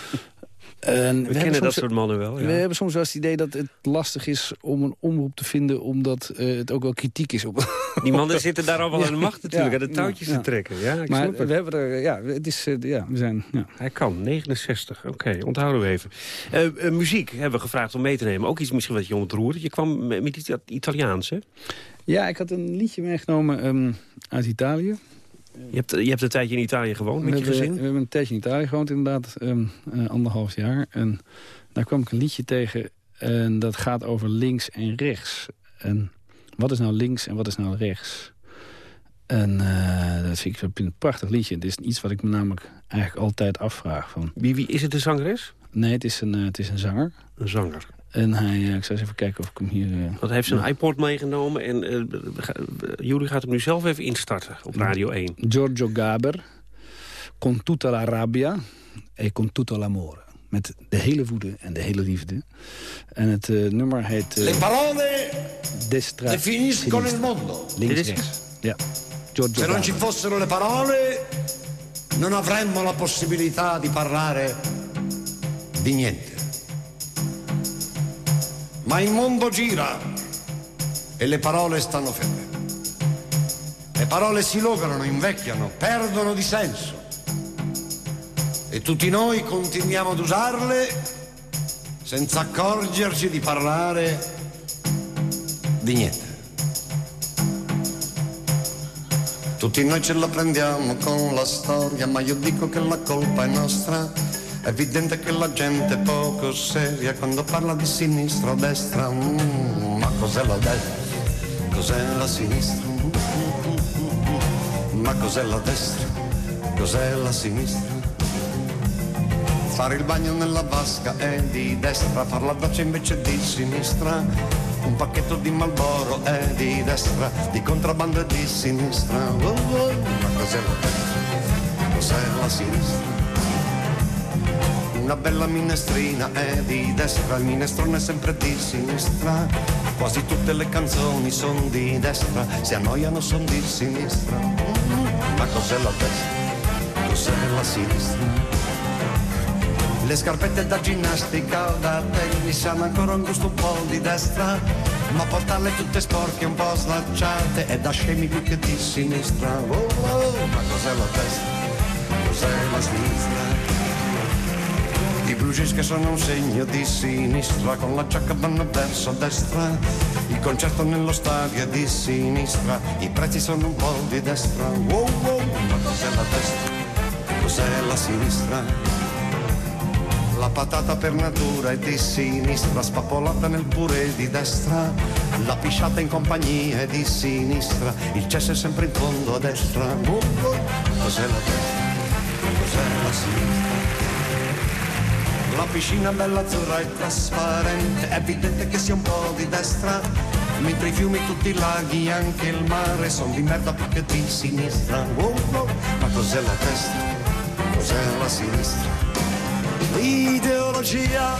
[SPEAKER 3] En we, we kennen dat soort mannen wel. Ja.
[SPEAKER 4] We hebben soms wel eens het idee dat het lastig is om een omroep te vinden... omdat uh, het ook wel kritiek is op... (laughs)
[SPEAKER 3] Die mannen zitten daar al wel aan de macht natuurlijk, aan de touwtjes te trekken. Ja, ik
[SPEAKER 4] maar
[SPEAKER 3] we
[SPEAKER 4] hebben er, ja, het is, uh, ja, we zijn... Ja.
[SPEAKER 3] Hij kan, 69, oké, okay, onthouden we even. Uh, muziek hebben we gevraagd om mee te nemen. Ook iets misschien wat je ontroert. Je kwam met iets Italiaans, hè?
[SPEAKER 4] Ja, ik had een liedje meegenomen um, uit Italië.
[SPEAKER 3] Je hebt, je hebt een tijdje in Italië gewoond met
[SPEAKER 4] we
[SPEAKER 3] je gezin?
[SPEAKER 4] We hebben een tijdje in Italië gewoond, inderdaad. Um, uh, anderhalf jaar. En daar kwam ik een liedje tegen. En dat gaat over links en rechts. En wat is nou links en wat is nou rechts? En uh, dat vind ik een prachtig liedje. Het is iets wat ik me namelijk eigenlijk altijd afvraag. Van...
[SPEAKER 3] Wie, wie is het, een zangeres?
[SPEAKER 4] Nee, het is een, uh, het is een zanger.
[SPEAKER 3] Een zanger.
[SPEAKER 4] En hij, ik zal eens even kijken of ik hem hier... Uh,
[SPEAKER 3] Want hij heeft zijn ja. iPod meegenomen en uh, Jullie gaat hem nu zelf even instarten op Radio 1.
[SPEAKER 4] Giorgio Gaber, Con tutta la rabbia e con tutto l'amore. Met de hele woede en de hele liefde. En het uh, nummer heet...
[SPEAKER 13] Le parole
[SPEAKER 4] destra,
[SPEAKER 13] definiscono il mondo.
[SPEAKER 4] Links, rechts. Ja. Giorgio
[SPEAKER 13] Se non ci fossero le parole, non avremmo la possibilità di parlare di niente. Ma il mondo gira e le parole stanno ferme. Le parole si lograno, invecchiano, perdono di senso. E tutti noi continuiamo ad usarle senza accorgerci di parlare di niente. Tutti noi ce la prendiamo con la storia, ma io dico che la colpa è nostra. È evidente che la gente è poco seria quando parla di sinistra o destra. Mm, ma cos'è la destra? Cos'è la sinistra? Ma cos'è la destra? Cos'è la sinistra? Fare il bagno nella vasca è di destra, far la doccia invece di sinistra. Un pacchetto di Malboro è di destra, di contrabbando è di sinistra. Oh, oh, ma cos'è la destra? Cos'è la sinistra? Una bella minestrina è di destra, il minestrone è sempre di sinistra. Quasi tutte le canzoni sono di destra, se annoiano sono di sinistra. Ma cos'è la destra? Cos'è la sinistra? Le scarpette da ginnastica o da tennis hanno ancora un gusto un po' di destra, ma portarle tutte sporche un po' slacciate è da scemi più che di sinistra. Oh, oh, ma cos'è la destra? Cos'è la sinistra? Jeans che sono un segno di sinistra, con la giacca vanno verso destra. Il concerto nello stadio è di sinistra, i prezzi sono un po' di destra. Wow, wow, ma cos'è la destra? Cos'è la sinistra? La patata per natura è di sinistra, spappolata nel purè di destra. La pisciata in compagnia è di sinistra, il cesso è sempre in fondo a destra. Uh, uh. Cos'è la destra? Cos'è la sinistra? Piscina bella azzurra e trasparente, evidente che sia un po' di destra. Mentre i fiumi, tutti i laghi, anche il mare, sono di merda più che di sinistra. Uh, uh. Ma cos'è la destra? Cos'è la sinistra? L'ideologia,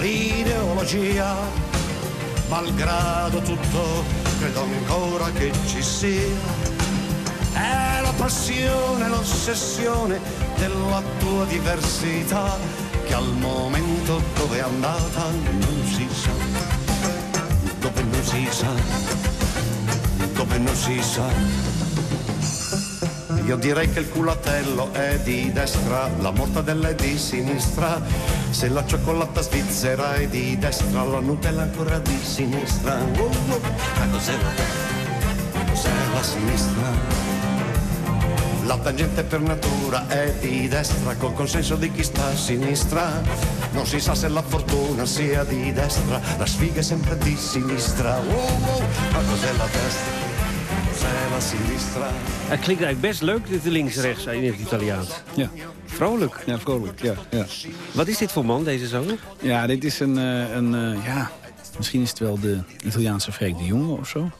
[SPEAKER 13] l'ideologia, malgrado tutto, credo ancora che ci sia. È la passione, l'ossessione della tua diversità, che al momento dove è andata non si sa, dove non si sa, dove non si sa. Io direi che il culatello è di destra, la mortadella è di sinistra. Se la cioccolata svizzera è di destra, la Nutella ancora di sinistra. Uh, uh. Ma cos'è la destra? Cos'è la sinistra? La tangente per natura è di destra, col consenso di chi sta a sinistra. Non si sa se la fortuna sia di destra, la sfiga è sempre di sinistra. Uh, uh. Ma cos'è la destra? Cos'è la sinistra?
[SPEAKER 3] Het klinkt eigenlijk best leuk, dit links-rechts in het Italiaans.
[SPEAKER 4] Ja.
[SPEAKER 3] Vrolijk.
[SPEAKER 4] Ja, vrolijk, ja, ja.
[SPEAKER 3] Wat is dit voor man, deze zanger?
[SPEAKER 4] Ja, dit is een, uh, een uh, ja, misschien is het wel de Italiaanse Freek de Jonge of zo.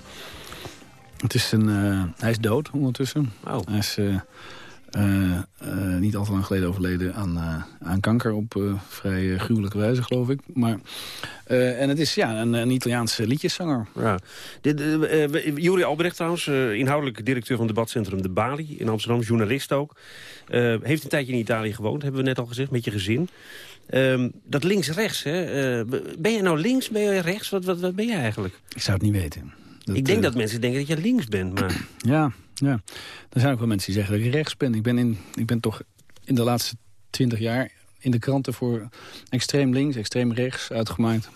[SPEAKER 4] Het is een, uh, hij is dood ondertussen.
[SPEAKER 3] Oh.
[SPEAKER 4] Hij is eh, eh, niet al te lang geleden overleden aan, aan kanker op vrij gruwelijke wijze, geloof ik. Maar, en het is ja, een, een Italiaanse liedjeszanger.
[SPEAKER 3] Ja. Juri Albrecht trouwens, inhoudelijk directeur van het debatcentrum De Bali in Amsterdam, journalist ook. heeft een tijdje in Italië gewoond, hebben we net al gezegd, met je gezin. Ehm, dat links-rechts, ben je nou links, ben je rechts? Wat, wat, wat ben je eigenlijk?
[SPEAKER 4] Ik zou het niet weten.
[SPEAKER 3] Dat, ik denk dat mensen denken dat je links bent, maar... (clears throat)
[SPEAKER 4] Ja, ja, er zijn ook wel mensen die zeggen dat ik rechts ben. Ik ben, in, ik ben toch in de laatste twintig jaar in de kranten voor extreem links, extreem rechts uitgemaakt.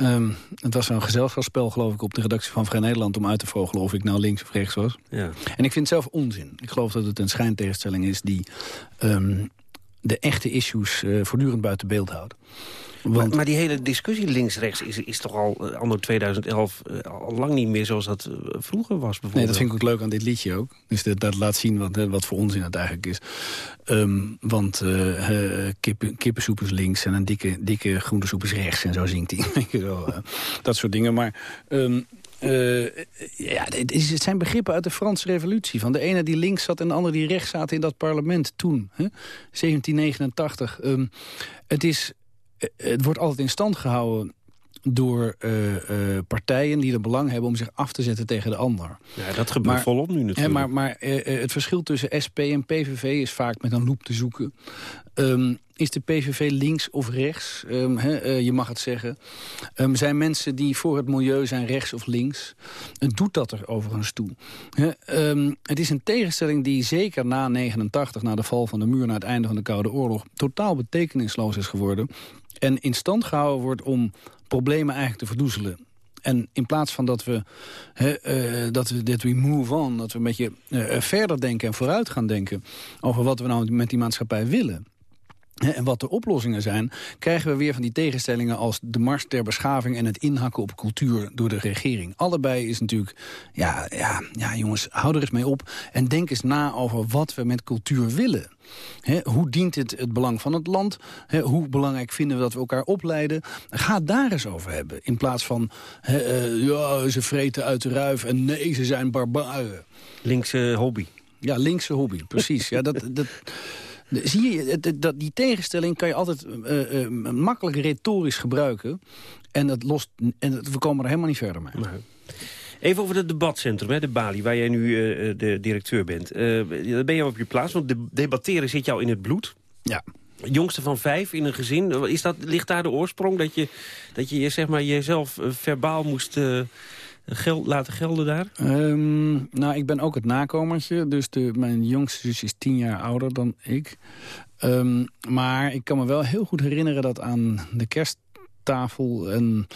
[SPEAKER 4] um, (laughs) het was een gezelschapsspel, geloof ik, op de redactie van Vrij Nederland... om uit te vogelen of ik nou links of rechts was. Ja. En ik vind het zelf onzin. Ik geloof dat het een schijntegenstelling is die um, de echte issues uh, voortdurend buiten beeld houdt.
[SPEAKER 3] Want... Maar, die hele discussie links-rechts is, is toch al uh, anno 2011 uh, al lang niet meer zoals dat uh, vroeger was bijvoorbeeld.
[SPEAKER 4] Nee, dat vind ik ook leuk aan dit liedje ook. Dus dat, dat laat zien wat, wat voor onzin het eigenlijk is. Um, want kippen, kippensoep is links en een dikke, dikke groentesoep is rechts en zo zingt hij. (laughs) dat soort dingen. Maar um, uh, ja, het, is, het, zijn begrippen uit de Franse revolutie. Van de ene die links zat en de andere die rechts zat in dat parlement toen. Hè? 1789. Um, het is eh, het wordt altijd in stand gehouden door uh, uh, partijen die er belang hebben om zich af te zetten tegen de ander.
[SPEAKER 3] Ja, dat gebeurt maar, volop nu natuurlijk.
[SPEAKER 4] Hè, maar maar uh, het verschil tussen SP en PVV is vaak met een loep te zoeken. Um, is de PVV links of rechts? Um, he, je mag het zeggen. Um, zijn mensen die voor het milieu zijn rechts of links? Het doet dat er overigens toe. He, het is een tegenstelling die zeker na 89, na de val van de muur... na het einde van de Koude Oorlog, totaal betekenisloos is geworden en in stand gehouden wordt om problemen eigenlijk te verdoezelen. En in plaats van dat we, uh, dat we dit we move on, dat we een beetje uh, verder denken en vooruit gaan denken over wat we nou met die maatschappij willen. En wat de oplossingen zijn, krijgen we weer van die tegenstellingen als de mars ter beschaving en het inhakken op cultuur door de regering. Allebei is natuurlijk, ja, ja, ja jongens, hou er eens mee op en denk eens na over wat we met cultuur willen. Hoe dient het het belang van het land? hoe belangrijk vinden we dat we elkaar opleiden? Ga daar eens over hebben. In plaats van, uh, ja, ze vreten uit de ruif en nee, ze zijn barbaren.
[SPEAKER 3] Linkse hobby.
[SPEAKER 4] Ja, linkse hobby, precies. ja, dat, dat, Zie je, dat, die tegenstelling kan je altijd uh, uh, makkelijk retorisch gebruiken. En, het lost, en we komen er helemaal niet verder mee. Nee.
[SPEAKER 3] Even over het debatcentrum, hè, de Bali, waar jij nu uh, de directeur bent. daar ben je op je plaats, want de debatteren zit jou in het bloed.
[SPEAKER 4] Ja.
[SPEAKER 3] Jongste van vijf in een gezin. Is dat, ligt daar de oorsprong dat je, dat je zeg maar, jezelf verbaal moest geld, laten gelden daar?
[SPEAKER 4] Um, nou, ik ben ook het nakomertje. Dus de, mijn jongste zus is tien jaar ouder dan ik. Um, maar ik kan me wel heel goed herinneren dat aan de kersttafel... en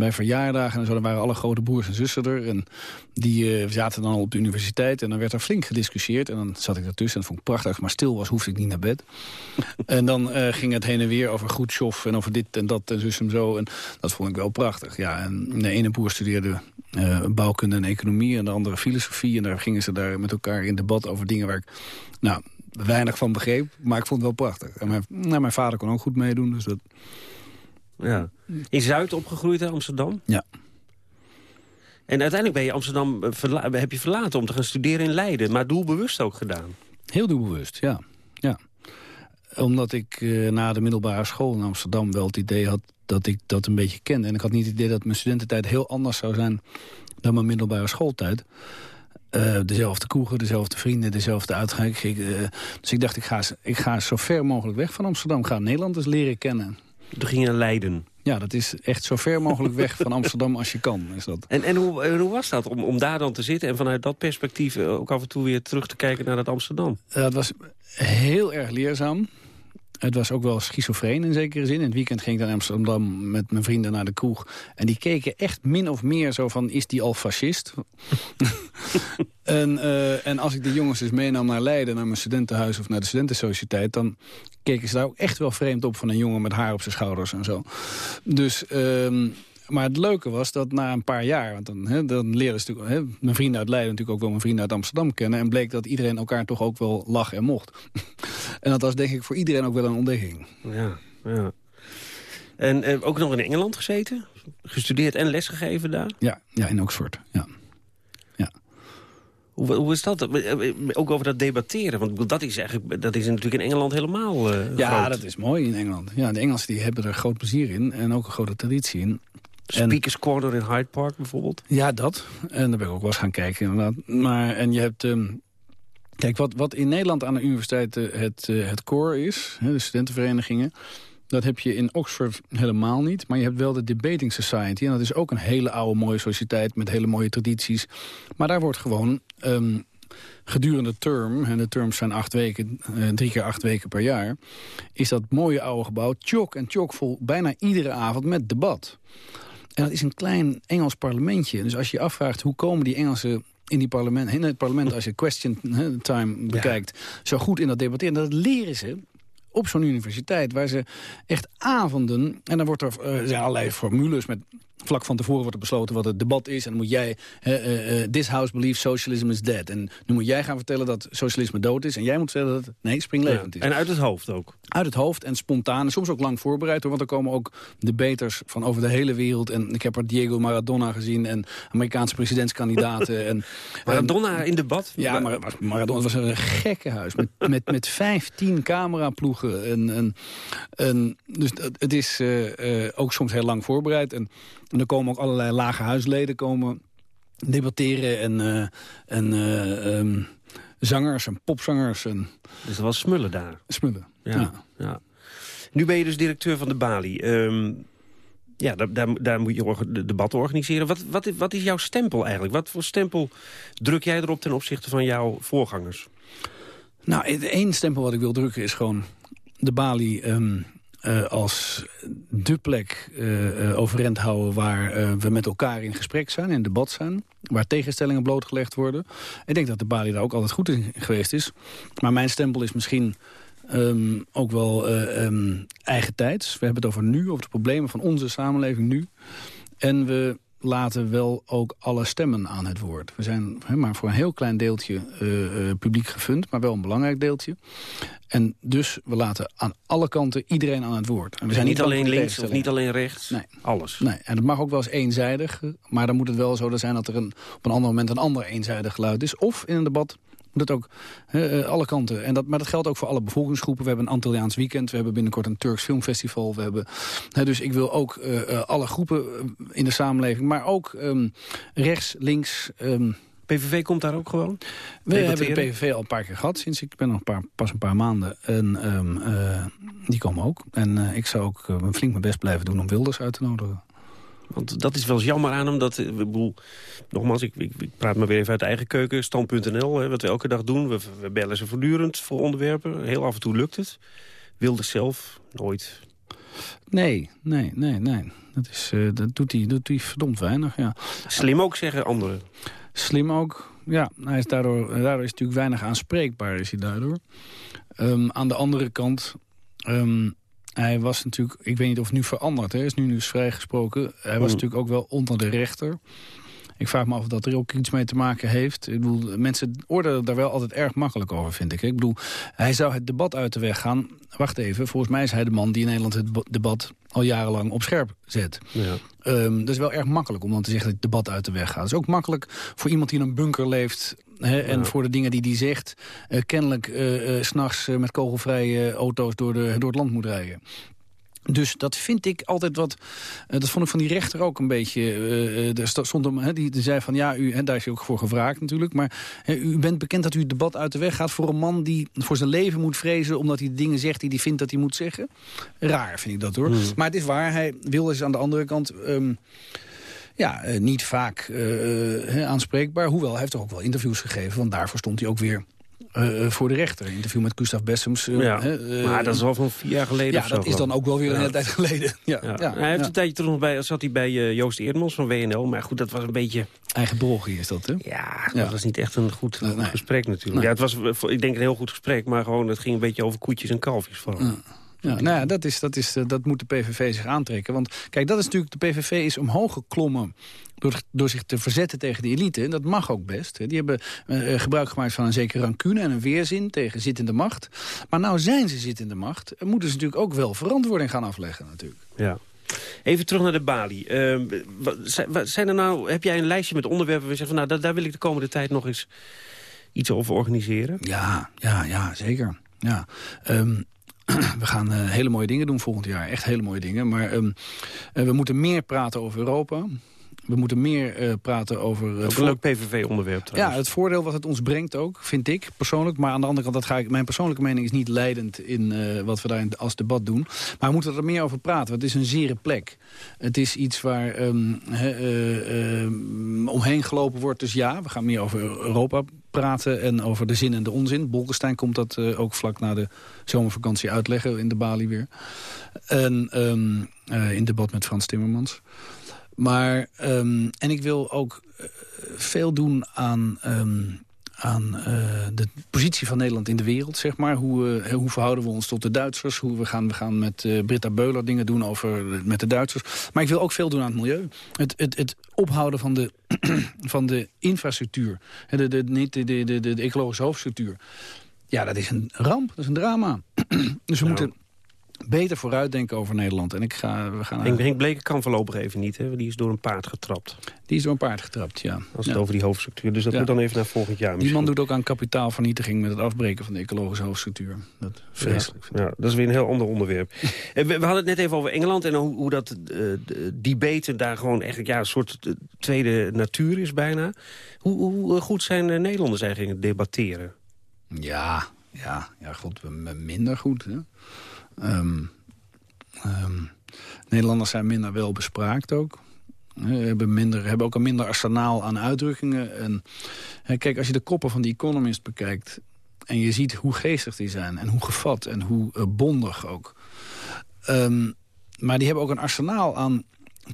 [SPEAKER 4] bij verjaardagen en zo, dan waren alle grote broers en zussen er. En die uh, zaten dan al op de universiteit en dan werd er flink gediscussieerd. En dan zat ik ertussen en dat vond ik prachtig. Maar stil was, hoefde ik niet naar bed. (laughs) en dan uh, ging het heen en weer over Goedschov en over dit en dat en zus en zo. En dat vond ik wel prachtig. Ja, en de ene broer studeerde uh, bouwkunde en economie en de andere filosofie. En daar gingen ze daar met elkaar in debat over dingen waar ik nou, weinig van begreep. Maar ik vond het wel prachtig. En mijn, nou, mijn vader kon ook goed meedoen, dus dat...
[SPEAKER 3] Ja. In Zuid opgegroeid, in Amsterdam?
[SPEAKER 4] Ja.
[SPEAKER 3] En uiteindelijk ben je Amsterdam eh, heb je verlaten om te gaan studeren in Leiden. Maar doelbewust ook gedaan?
[SPEAKER 4] Heel doelbewust, ja. ja. Omdat ik uh, na de middelbare school in Amsterdam wel het idee had dat ik dat een beetje kende. En ik had niet het idee dat mijn studententijd heel anders zou zijn dan mijn middelbare schooltijd. Uh, dezelfde kroegen, dezelfde vrienden, dezelfde uitgang. Uh, dus ik dacht, ik ga, ik ga zo ver mogelijk weg van Amsterdam. Ik ga Nederland eens leren kennen.
[SPEAKER 3] Toen ging je naar Leiden?
[SPEAKER 4] Ja, dat is echt zo ver mogelijk weg van Amsterdam als je kan. Is dat.
[SPEAKER 3] En, en, hoe, en hoe was dat om, om daar dan te zitten... en vanuit dat perspectief ook af en toe weer terug te kijken naar dat Amsterdam?
[SPEAKER 4] Uh, het was heel erg leerzaam. Het was ook wel schizofreen in zekere zin. In het weekend ging ik naar Amsterdam met mijn vrienden naar de kroeg. En die keken echt min of meer zo van, is die al fascist? (laughs) en, uh, en als ik de jongens dus meenam naar Leiden, naar mijn studentenhuis of naar de studentensociëteit... dan keken ze daar ook echt wel vreemd op van een jongen met haar op zijn schouders en zo. Dus... Uh, maar het leuke was dat na een paar jaar... want dan, hè, dan leerden ze natuurlijk... Hè, mijn vrienden uit Leiden natuurlijk ook wel mijn vrienden uit Amsterdam kennen... en bleek dat iedereen elkaar toch ook wel lag en mocht. (laughs) en dat was denk ik voor iedereen ook wel een ontdekking.
[SPEAKER 3] Ja, ja. En eh, ook nog in Engeland gezeten? Gestudeerd en lesgegeven daar?
[SPEAKER 4] Ja, ja in Oxford, ja.
[SPEAKER 3] Hoe, hoe is dat? Ook over dat debatteren. Want dat is, eigenlijk, dat is natuurlijk in Engeland helemaal uh,
[SPEAKER 4] Ja,
[SPEAKER 3] groot.
[SPEAKER 4] dat is mooi in Engeland. Ja, de Engelsen die hebben er groot plezier in. En ook een grote traditie in.
[SPEAKER 3] Speakers Corner in Hyde Park bijvoorbeeld?
[SPEAKER 4] Ja, dat. En daar ben ik ook wel eens gaan kijken inderdaad. Maar, en je hebt... Um, kijk, wat, wat in Nederland aan de universiteit uh, het, uh, het core is... Hè, de studentenverenigingen... Dat heb je in Oxford helemaal niet. Maar je hebt wel de Debating Society. En dat is ook een hele oude mooie sociëteit met hele mooie tradities. Maar daar wordt gewoon um, gedurende term... en de terms zijn acht weken, uh, drie keer acht weken per jaar... is dat mooie oude gebouw tjok en tjok vol bijna iedere avond met debat. En dat is een klein Engels parlementje. Dus als je je afvraagt hoe komen die Engelsen in, die parlement, in het parlement... als je question time bekijkt, ja. zo goed in dat debatteren... dat leren ze op zo'n universiteit waar ze echt avonden... en dan wordt er, uh, zijn allerlei formules met vlak van tevoren wordt er besloten wat het debat is. En dan moet jij, uh, uh, this house believes socialism is dead. En nu moet jij gaan vertellen dat socialisme dood is. En jij moet vertellen dat het, nee, springlevend is.
[SPEAKER 3] En uit het hoofd ook?
[SPEAKER 4] Uit het hoofd en spontaan. En soms ook lang voorbereid. Hoor, want er komen ook debaters van over de hele wereld. En ik heb er Diego Maradona gezien. En Amerikaanse presidentskandidaten. (laughs) en,
[SPEAKER 3] Maradona in debat?
[SPEAKER 4] Ja, maar Maradona was een gekke huis. (laughs) Met, met, met 15 cameraploegen. En, en, en, dus het is uh, ook soms heel lang voorbereid. En en er komen ook allerlei lage huisleden komen debatteren en, uh, en uh, um, zangers en popzangers. En...
[SPEAKER 3] Dus er was smullen daar?
[SPEAKER 4] Smullen, ja.
[SPEAKER 3] ja. ja. Nu ben je dus directeur van de Bali. Um, ja, daar, daar, daar, moet je de debatten organiseren. Wat, wat, wat is jouw stempel eigenlijk? Wat voor stempel druk jij erop ten opzichte van jouw voorgangers?
[SPEAKER 4] Nou, één stempel wat ik wil drukken is gewoon de Bali... Um, uh, als de plek uh, overeind houden waar we met elkaar in gesprek zijn, in debat zijn. Waar tegenstellingen blootgelegd worden. Ik denk dat de Bali daar ook altijd goed in geweest is. Maar mijn stempel is misschien um, ook wel eigen tijds. We hebben het over nu, over de problemen van onze samenleving nu. En we laten wel ook alle stemmen aan het woord. We zijn he, maar voor een heel klein deeltje uh, uh, publiek gefund, maar wel een belangrijk deeltje. En dus we laten aan alle kanten iedereen aan het woord.
[SPEAKER 3] En we zijn niet alleen links of niet alleen rechts,
[SPEAKER 4] nee.
[SPEAKER 3] alles.
[SPEAKER 4] Nee, en dat mag ook wel eens eenzijdig, maar dan moet het wel zo zijn dat er een, op een ander moment een ander eenzijdig geluid is. Of in een debat het ook uh, alle kanten. En dat, maar dat geldt ook voor alle bevolkingsgroepen. We hebben een Antilliaans weekend. We hebben binnenkort een Turks filmfestival. We hebben, uh, dus ik wil ook uh, alle groepen in de samenleving. Maar ook um, rechts, links... Um,
[SPEAKER 3] PVV komt daar ook gewoon?
[SPEAKER 4] We hebben de PVV al een paar keer gehad. Sinds ik ben nog een paar, pas een paar maanden. En um, die komen ook. En ik zou ook flink mijn best blijven doen om Wilders uit te nodigen.
[SPEAKER 3] Want dat is wel eens jammer aan hem. Dat, ik bedoel, nogmaals, ik, ik, ik, praat maar weer even uit de eigen keuken. Stand.nl, wat we elke dag doen. We, we, bellen ze voortdurend voor onderwerpen. Heel af en toe lukt het. Wilde zelf nooit.
[SPEAKER 4] Nee, nee, nee, nee. Dat, is, uh, dat doet hij doet verdomd weinig, ja.
[SPEAKER 3] Slim ook, zeggen anderen.
[SPEAKER 4] Slim ook, ja. Hij is daardoor, daardoor is hij natuurlijk weinig aanspreekbaar, is hij daardoor. Um, aan de andere kant... Um, hij was natuurlijk, ik weet niet of het nu veranderd is, nu, nu is vrijgesproken. Hij was mm. natuurlijk ook wel onder de rechter. Ik vraag me af of dat er ook iets mee te maken heeft. Ik bedoel, mensen oordelen daar wel altijd erg makkelijk over, vind ik. Ik bedoel, hij zou het debat uit de weg gaan. Wacht even, volgens mij is hij de man die in Nederland het debat al jarenlang op scherp zet.
[SPEAKER 3] Ja.
[SPEAKER 4] Um, dat is wel erg makkelijk om dan te zeggen dat het debat uit de weg gaat. Het is ook makkelijk voor iemand die in een bunker leeft... He, en voor de dingen die hij zegt... Uh, kennelijk uh, uh, s'nachts met kogelvrije auto's door, de, door het land moet rijden. Dus dat vind ik altijd wat... Uh, dat vond ik van die rechter ook een beetje... Uh, er stond hem, he, die, die zei van ja, u, he, daar is u ook voor gevraagd natuurlijk... maar he, u bent bekend dat u het debat uit de weg gaat... voor een man die voor zijn leven moet vrezen... omdat hij de dingen zegt die hij vindt dat hij moet zeggen. Raar vind ik dat hoor. Hmm. Maar het is waar, hij wil eens aan de andere kant... Um, ja, uh, niet vaak uh, aanspreekbaar. Hoewel, hij heeft toch ook wel interviews gegeven. Want daarvoor stond hij ook weer uh, voor de rechter. Een interview met Gustav Bessems. Uh,
[SPEAKER 3] ja, uh, maar dat is al van vier jaar geleden
[SPEAKER 4] Ja, dat is dan ook wel weer een hele tijd geleden. (laughs) Ja,
[SPEAKER 3] ja. hij heeft een tijdje terug bij, zat hij bij Joost Eerdmans van WNL. Maar goed, dat was een beetje...
[SPEAKER 4] Eigen brogie is dat, hè?
[SPEAKER 3] Ja, dat was niet echt een goed,
[SPEAKER 4] nee, nee.
[SPEAKER 3] gesprek natuurlijk.
[SPEAKER 4] Nee.
[SPEAKER 3] Ja, het was, ik denk, een heel goed gesprek. Maar gewoon, het ging een beetje over koetjes en kalfjes vooral.
[SPEAKER 4] Ja, nou ja, dat, is, dat, is, dat moet de PVV zich aantrekken. Want kijk, dat is natuurlijk, de PVV is omhoog geklommen door, door zich te verzetten tegen de elite. En dat mag ook best. Die hebben uh, gebruik gemaakt van een zekere rancune en een weerzin tegen zittende macht. Maar nou zijn ze zittende macht, moeten ze natuurlijk ook wel verantwoording gaan afleggen natuurlijk.
[SPEAKER 3] Ja. Even terug naar de Bali. Uh, zijn, zijn er nou, heb jij een lijstje met onderwerpen waar je zegt... Van, nou, daar, daar wil ik de komende tijd nog eens iets over organiseren?
[SPEAKER 4] Ja, ja, ja zeker. Ja. Ehm, (clears throat) we gaan uh, hele mooie dingen doen volgend jaar. Echt hele mooie dingen. Maar um, uh, we moeten meer praten over Europa. We moeten meer uh, praten over... Uh,
[SPEAKER 3] ook een leuk PVV-onderwerp
[SPEAKER 4] Ja, het voordeel wat het ons brengt ook, vind ik persoonlijk. Maar aan de andere kant, dat ga ik, mijn persoonlijke mening is niet leidend... in uh, wat we daar als debat doen. Maar we moeten er meer over praten, want het is een zere plek. Het is iets waar um, he, omheen gelopen wordt. Dus ja, we gaan meer over Europa praten en over de zin en de onzin. Bolkestein komt dat uh, ook vlak na de zomervakantie uitleggen in de Bali weer. En um, uh, in debat met Frans Timmermans. Maar, um, en ik wil ook uh, veel doen aan, um, aan uh, de positie van Nederland in de wereld, zeg maar. Hoe, uh, hoe verhouden we ons tot de Duitsers? Hoe we gaan, we gaan met uh, Britta Beuler dingen doen over, met de Duitsers. Maar ik wil ook veel doen aan het milieu. Het, het, het ophouden van de, (clears throat) van de infrastructuur. De, de, niet de, de, de, de ecologische hoofdstructuur. Ja, dat is een ramp, dat is een drama. (clears throat) dus we nou. moeten beter vooruitdenken over Nederland. En ik ga, we gaan
[SPEAKER 3] Henk, Bleken kan voorlopig even niet, hè? Die is door een paard getrapt.
[SPEAKER 4] Die is door een paard getrapt, ja.
[SPEAKER 3] Als het
[SPEAKER 4] ja.
[SPEAKER 3] over die hoofdstructuur. Dus dat ja. moet dan even naar volgend jaar misschien.
[SPEAKER 4] Die man doet ook aan kapitaalvernietiging met het afbreken van de ecologische hoofdstructuur. Dat vreselijk.
[SPEAKER 3] Ja, ja, dat is weer een heel ander onderwerp. (laughs) we, we, hadden het net even over Engeland en hoe, hoe dat uh, debate daar gewoon eigenlijk ja, een soort tweede natuur is bijna. Hoe, hoe goed zijn uh, Nederlanders eigenlijk in het debatteren?
[SPEAKER 4] Ja, ja, ja goed, minder goed. Hè? Um, um, Nederlanders zijn minder wel bespraakt ook. We hebben, minder, hebben ook een minder arsenaal aan uitdrukkingen. En, kijk, als je de koppen van The Economist bekijkt... en je ziet hoe geestig die zijn en hoe gevat en hoe uh, bondig ook. Um, maar die hebben ook een arsenaal aan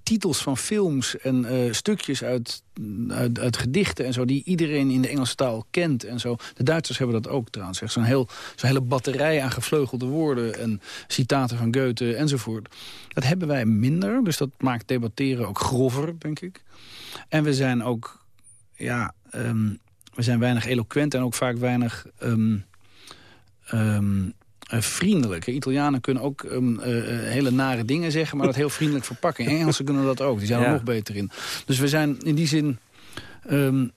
[SPEAKER 4] titels van films en uh, stukjes uit, uit, gedichten en zo... die iedereen in de Engelse taal kent en zo. De Duitsers hebben dat ook trouwens. Zo'n heel, zo hele batterij aan gevleugelde woorden... en citaten van Goethe enzovoort. Dat hebben wij minder, dus dat maakt debatteren ook grover, denk ik. En we zijn ook... ja, um, we zijn weinig eloquent en ook vaak weinig... Um, um, uh, vriendelijk. Italianen kunnen ook um, uh, hele nare dingen zeggen, maar dat heel vriendelijk (laughs) verpakken. Engelsen kunnen dat ook, die zijn ja. er nog beter in. Dus we zijn in die zin um,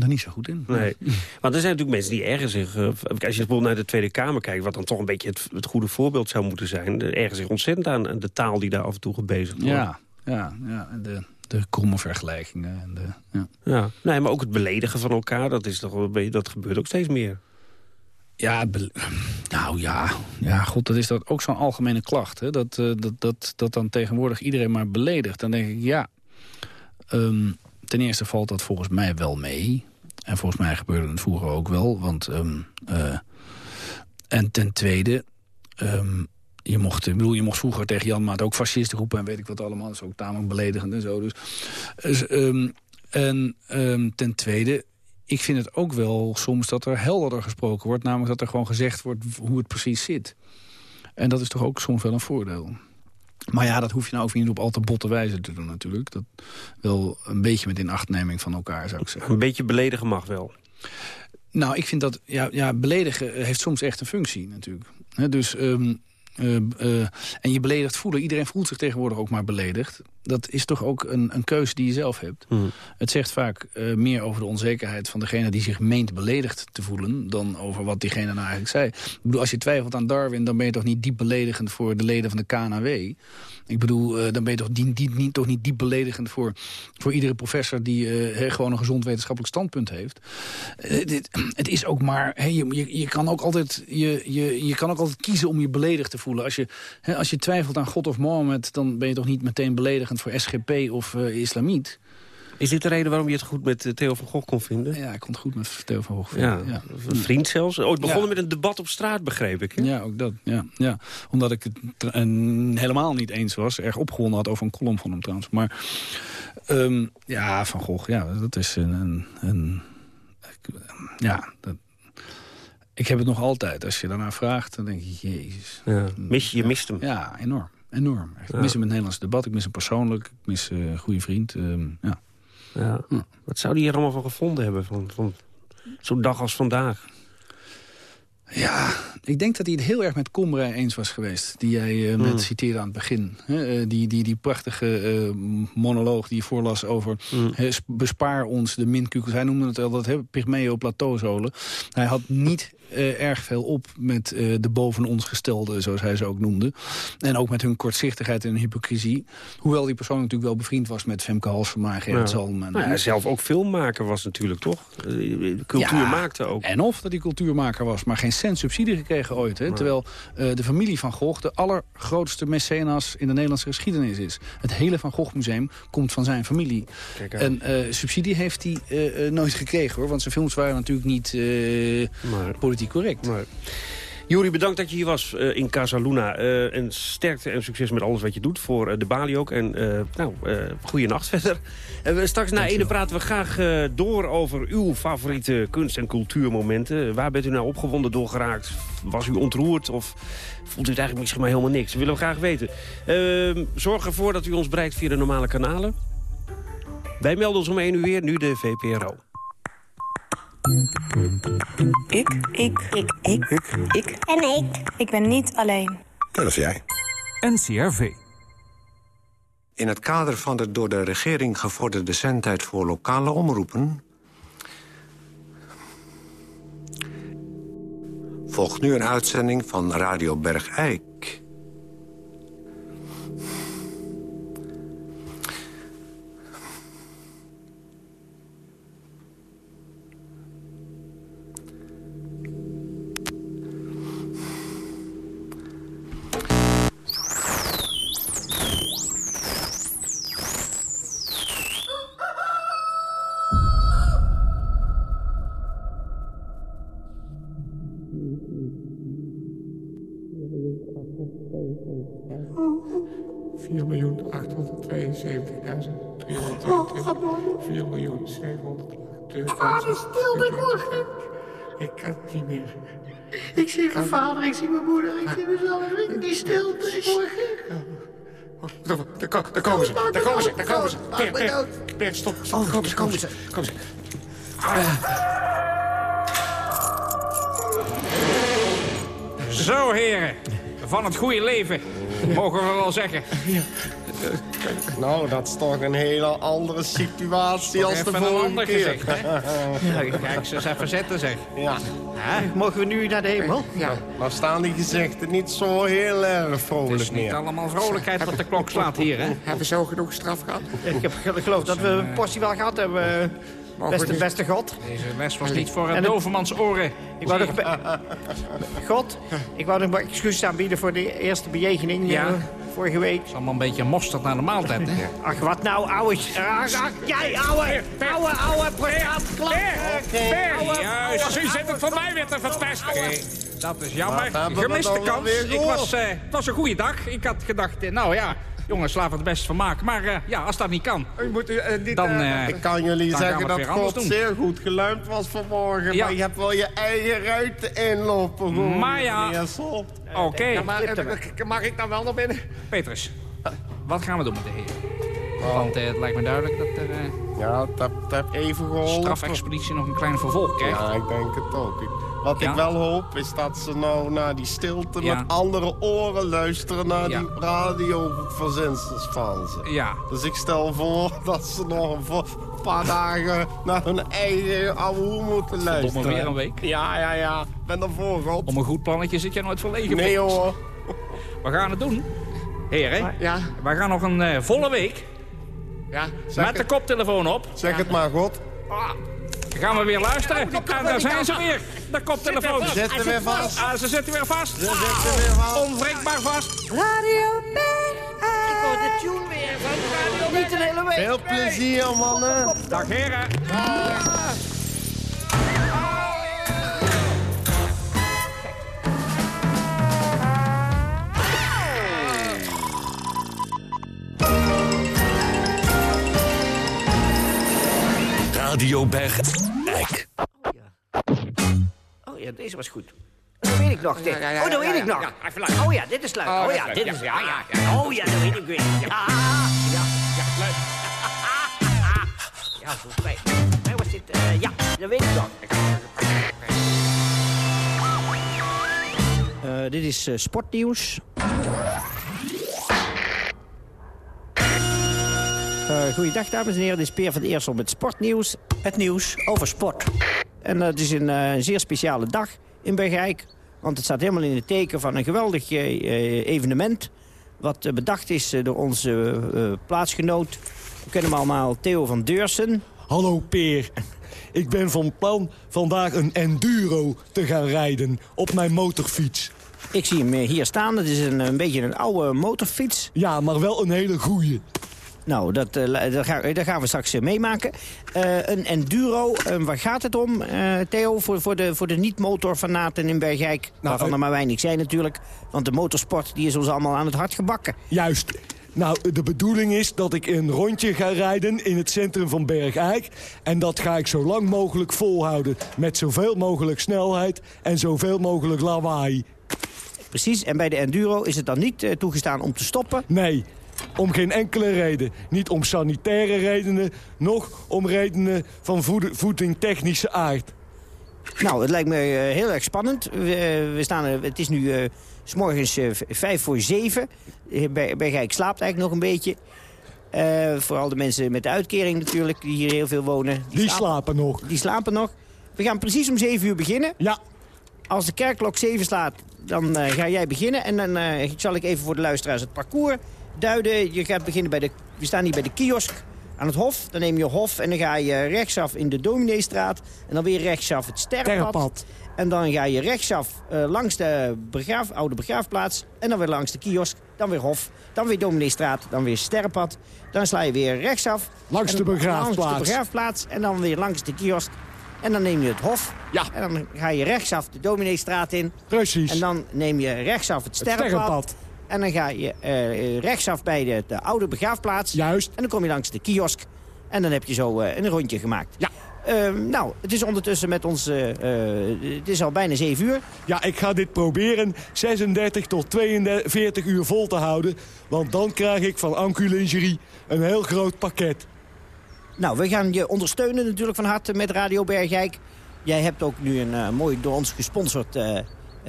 [SPEAKER 4] er niet zo goed in.
[SPEAKER 3] Nee. Want er zijn natuurlijk mensen die ergen zich... Uh, als je bijvoorbeeld naar de Tweede Kamer kijkt... wat dan toch een beetje het, het goede voorbeeld zou moeten zijn... ergen zich ontzettend aan de taal die daar af en toe gebezigd wordt.
[SPEAKER 4] Ja, ja, ja. De, de kromme vergelijkingen. En de, ja.
[SPEAKER 3] ja. Nee, maar ook het beledigen van elkaar, dat, is toch, dat gebeurt ook steeds meer.
[SPEAKER 4] Ja, nou ja, ja, god, dat is dat ook zo'n algemene klacht. Hè? Dat, uh, dat, dat, dat dan tegenwoordig iedereen maar beledigt. Dan denk ik, ja, um, ten eerste valt dat volgens mij wel mee. En volgens mij gebeurde het vroeger ook wel. Want, um, uh, en ten tweede, um, je mocht, ik bedoel, je mocht vroeger tegen Jan Maat ook fascist roepen... en weet ik wat allemaal, dat is ook tamelijk beledigend en zo. Dus, dus en ten tweede ik vind het ook wel soms dat er helderder gesproken wordt. Namelijk dat er gewoon gezegd wordt hoe het precies zit. En dat is toch ook soms wel een voordeel. Maar ja, dat hoef je nou ook niet op al te botte wijze te doen natuurlijk. Dat wel een beetje met inachtneming van elkaar, zou ik zeggen.
[SPEAKER 3] Een beetje beledigen mag wel.
[SPEAKER 4] Nou, ik vind dat... Ja, ja beledigen heeft soms echt een functie natuurlijk. He, dus... Um, Uh, uh, en je beledigd voelen. Iedereen voelt zich tegenwoordig ook maar beledigd. Dat is toch ook een, een keuze die je zelf hebt. Mm. Het zegt vaak uh, meer over de onzekerheid van degene die zich meent beledigd te voelen... dan over wat diegene nou eigenlijk zei. Ik bedoel, als je twijfelt aan Darwin... dan ben je toch niet diep beledigend voor de leden van de KNW. Ik bedoel, dan ben je toch, die, die, niet, toch niet diep beledigend voor, voor iedere professor... die he, gewoon een gezond wetenschappelijk standpunt heeft. Dit, het is ook maar... He, je, je, je, kan ook altijd, je, je, je kan ook altijd kiezen om je beledigd te voelen. Als je, hè, als je twijfelt aan God of Mohammed... dan ben je toch niet meteen beledigend voor SGP of uh, islamiet.
[SPEAKER 3] Is dit de reden waarom je het goed met uh, Theo van Gogh kon vinden?
[SPEAKER 4] Ja, ik kon het goed met Theo van Gogh vinden.
[SPEAKER 3] Ja, ja. Een vriend zelfs. Ooit begonnen ja. met een debat op straat, begreep ik. Hè?
[SPEAKER 4] Ja, ook dat. Ja, ja. Omdat ik het helemaal niet eens was. Erg opgewonden had over een column van hem trouwens. Maar um, ja, Van Gogh, ja, dat is een... een, een ja, dat, ik heb het nog altijd. Als je daarna vraagt, dan denk je, jezus.
[SPEAKER 3] Ja, mis, je mist hem.
[SPEAKER 4] Ja, enorm. Enorm. Ik mis hem in het Nederlands debat. Ik mis hem persoonlijk. Ik mis uh, een goede vriend. Uh, ja.
[SPEAKER 3] Ja. Wat zou die hier allemaal van gevonden hebben? Van, van zo'n dag als vandaag?
[SPEAKER 4] Ja, Ik denk dat hij het heel erg met Komrij eens was geweest. Die jij uh, met citeerde aan het begin. Hè? die, die, die prachtige monoloog die je voorlas over... bespaar ons de minkukels. Hij noemde het altijd pygmeo plateauzolen. Hij had niet erg veel op met uh, de boven ons gestelde, zoals hij ze ook noemde. En ook met hun kortzichtigheid en hypocrisie. Hoewel die persoon natuurlijk wel bevriend was met Femke Halsverma, Gerrit ja. Zalm. En,
[SPEAKER 3] nou, zelf ook filmmaker was natuurlijk, toch? De cultuur ja, maakte ook.
[SPEAKER 4] En of dat hij cultuurmaker was, maar geen cent subsidie gekregen ooit. Hè? Terwijl uh, de familie van Gogh de allergrootste mecenas in de Nederlandse geschiedenis is. Het hele Van Gogh Museum komt van zijn familie. en subsidie heeft hij nooit gekregen, hoor. Want zijn films waren natuurlijk niet maar, politiek correct.
[SPEAKER 3] Nee. Juri, bedankt dat je hier was uh, in Casaluna. Uh, en sterkte en succes met alles wat je doet. Voor uh, de Bali ook. En nou, goede nacht (laughs) verder. En straks na ene praten we graag door over uw favoriete kunst- en cultuurmomenten. Waar bent u nou opgewonden door geraakt? Was u ontroerd of voelt u het eigenlijk misschien maar helemaal niks? Dat willen we graag weten. Ehm, zorg ervoor dat u ons bereikt via de normale kanalen. Wij melden ons om 1 uur weer, nu de VPRO.
[SPEAKER 14] Ik. Ik. Ik. Ik. Ik. Ik. En ik. Ik ben niet alleen.
[SPEAKER 15] Dat is jij.
[SPEAKER 16] NCRV.
[SPEAKER 15] In het kader van de door de regering gevorderde zendtijd voor lokale omroepen... volgt nu een uitzending van Radio Bergijk.
[SPEAKER 17] Vader, stil, ik hoor
[SPEAKER 18] Ik kan het niet meer.
[SPEAKER 17] Ik zie mijn vader, ik zie mijn moeder, ik zie mezelf. Ik die stilte, ik hoor
[SPEAKER 18] Daar komen ze, daar komen ze, daar komen ze. Per, per, per, stop, stop.
[SPEAKER 17] Oh, komen ze, komen ze.
[SPEAKER 18] Komen ze.
[SPEAKER 19] Zo, heren. Van het goede leven, mogen we wel zeggen. (laughs)
[SPEAKER 18] Nou, dat is toch een hele andere situatie als de vorige keer.
[SPEAKER 19] Gezicht, (laughs) ja, kijk, ze eens even zetten, zeg.
[SPEAKER 18] Ja.
[SPEAKER 17] Mogen we nu naar de hemel?
[SPEAKER 18] Ja. Maar staan die gezichten niet zo heel erg vrolijk meer. Het is
[SPEAKER 19] niet allemaal vrolijkheid wat de klok slaat hier, hè? (laughs)
[SPEAKER 18] Hebben we zo genoeg straf gehad?
[SPEAKER 17] Ik, heb, ik geloof dat we een portie wel gehad hebben. Beste, beste God.
[SPEAKER 19] Deze les was niet voor een dovermans oren.
[SPEAKER 17] Ik wou nog, God, ik wou nog excuses aanbieden voor de eerste bejegening. Ja. Vorige week. Het
[SPEAKER 19] is allemaal een beetje mosterd naar de maaltijd, hè? (laughs)
[SPEAKER 17] Ach, wat nou, ouwe... Ach, ach, jij, ouwe, ouwe, ouwe, praat, klap.
[SPEAKER 19] Juist, u zit het voor mij weer te verpesten. Dat is jammer. Gemiste kans. Ik was, uh, het was een goede dag. Ik had gedacht, uh, nou ja... Jongens, laten we het best van maken. Maar uh, ja, als dat niet kan,
[SPEAKER 18] u moet, uh, niet,
[SPEAKER 19] dan,
[SPEAKER 18] uh, Ik kan jullie zeggen dat God zeer goed geluimd was vanmorgen. Ja. Maar je hebt wel je eigen ruiten inlopen. Gewoon,
[SPEAKER 19] maar ja, oké. Okay. Ja,
[SPEAKER 18] mag ik dan wel naar binnen?
[SPEAKER 19] Petrus, wat gaan we doen met de heer? Oh. Want het lijkt me duidelijk dat er...
[SPEAKER 18] ja, dat heb even geholpen.
[SPEAKER 19] Strafexpeditie nog een kleine vervolg krijgt.
[SPEAKER 18] Ja, ik denk het ook. Ik, wat ik wel hoop is dat ze nou naar die stilte met andere oren luisteren naar die radioverzinsels van ze.
[SPEAKER 19] Ja.
[SPEAKER 18] Dus ik stel voor dat ze nog een paar dagen naar hun eigen ouwe moeten luisteren.
[SPEAKER 19] Om weer een week?
[SPEAKER 18] Ja, ja, ja. Ben ervoor, God.
[SPEAKER 19] Om een goed plannetje zit jij nooit verlegen.
[SPEAKER 18] Nee, hoor.
[SPEAKER 19] We gaan het doen. Heren,
[SPEAKER 18] ja.
[SPEAKER 19] we gaan nog een uh, volle week.
[SPEAKER 18] Ja,
[SPEAKER 19] Met de koptelefoon op.
[SPEAKER 18] Zeg het maar, God.
[SPEAKER 19] Ah. Gaan we weer luisteren. En daar zijn ze weer. De koptelefoon.
[SPEAKER 18] Ze zitten weer vast.
[SPEAKER 19] Ah, ze zitten weer vast.
[SPEAKER 18] Ze zitten weer vast.
[SPEAKER 19] Onwrikbaar vast.
[SPEAKER 17] Radio Ik hoor de tune weer van Radio Niet een hele week.
[SPEAKER 18] Veel plezier, mannen.
[SPEAKER 19] Dag, heren.
[SPEAKER 16] Radio Bergijk.
[SPEAKER 17] Oh ja. oh ja, deze was goed. Dat weet ik nog. Dit. Oh, dat weet ik nog. Oh ja, dit is leuk. Oh ja, dit is... Ja, ja. Oh ja, dat weet ik weer. Ja, ja, ja, leuk. Ja, volgens mij. Mij was dit... Uh, ja, dat weet ik nog. Eh, dit is uh, sportnieuws. Goeiedag dames en heren, dit is Peer van de Eersel met sportnieuws. Het nieuws over sport. En het is een, een, zeer speciale dag in Bergijk. Want het staat helemaal in het teken van een geweldig evenement. Wat bedacht is door onze plaatsgenoot. We kennen hem allemaal, Theo van Deursen.
[SPEAKER 20] Hallo Peer. Ik ben van plan vandaag een enduro te gaan rijden op mijn motorfiets.
[SPEAKER 17] Ik zie hem hier staan. Het is een, een beetje een oude motorfiets.
[SPEAKER 20] Ja, maar wel een hele goeie.
[SPEAKER 17] Nou, dat, uh, dat, gaan, dat, gaan we straks uh, meemaken. Een enduro, waar gaat het om, Theo, voor, voor de, voor de niet-motorfanaten in Bergijk? Nou, waarvan er maar weinig zijn natuurlijk. Want de motorsport die is ons allemaal aan het hart gebakken.
[SPEAKER 20] Juist. Nou, de bedoeling is dat ik een rondje ga rijden in het centrum van Bergijk. En dat ga ik zo lang mogelijk volhouden. Met zoveel mogelijk snelheid en zoveel mogelijk lawaai.
[SPEAKER 17] Precies, en bij de enduro is het dan niet uh, toegestaan om te stoppen?
[SPEAKER 20] Nee, om geen enkele reden. Niet om sanitaire redenen, nog om redenen van voedingtechnische aard.
[SPEAKER 17] Nou, het lijkt me uh, heel erg spannend. We, we staan, het is nu uh, s morgens vijf voor zeven. Bergijk slaapt eigenlijk nog een beetje. Uh, vooral de mensen met de uitkering natuurlijk, die hier heel veel wonen.
[SPEAKER 20] Die, die slapen, nog.
[SPEAKER 17] Die slapen nog. We gaan precies om 7 uur beginnen.
[SPEAKER 20] Ja.
[SPEAKER 17] Als de kerkklok 7 slaat, dan uh, ga jij beginnen. En dan uh, zal ik even voor de luisteraars het parcours duiden. Je gaat beginnen bij de... We staan hier bij de kiosk aan het Hof. Dan neem je Hof en dan ga je rechtsaf in de Domineestraat. En dan weer rechtsaf het Sterrenpad. En dan ga je rechtsaf uh, langs de begraaf, oude begraafplaats. En dan weer langs de kiosk. Dan weer Hof. Dan weer Domineestraat. Dan weer Sterrenpad. Dan sla je weer rechtsaf.
[SPEAKER 20] Langs de begraafplaats.
[SPEAKER 17] Langs de begraafplaats. En dan weer langs de kiosk. En dan neem je het Hof.
[SPEAKER 20] Ja.
[SPEAKER 17] En dan ga je rechtsaf de Domineestraat in.
[SPEAKER 20] Precies.
[SPEAKER 17] En dan neem je rechtsaf het Sterrenpad. Het sterrenpad. En dan ga je uh, rechtsaf bij de, de, oude begraafplaats.
[SPEAKER 20] Juist.
[SPEAKER 17] En dan kom je langs de kiosk. En dan heb je zo uh, een rondje gemaakt.
[SPEAKER 20] Ja.
[SPEAKER 17] Uh, nou, het is ondertussen met ons... Uh, het is al bijna 7 uur.
[SPEAKER 20] Ja, ik ga dit proberen 36 tot 42 uur vol te houden. Want dan krijg ik van Anculingerie een heel groot pakket.
[SPEAKER 17] Nou, we gaan je ondersteunen natuurlijk van harte met Radio Bergijk. Jij hebt ook nu een mooi door ons gesponsord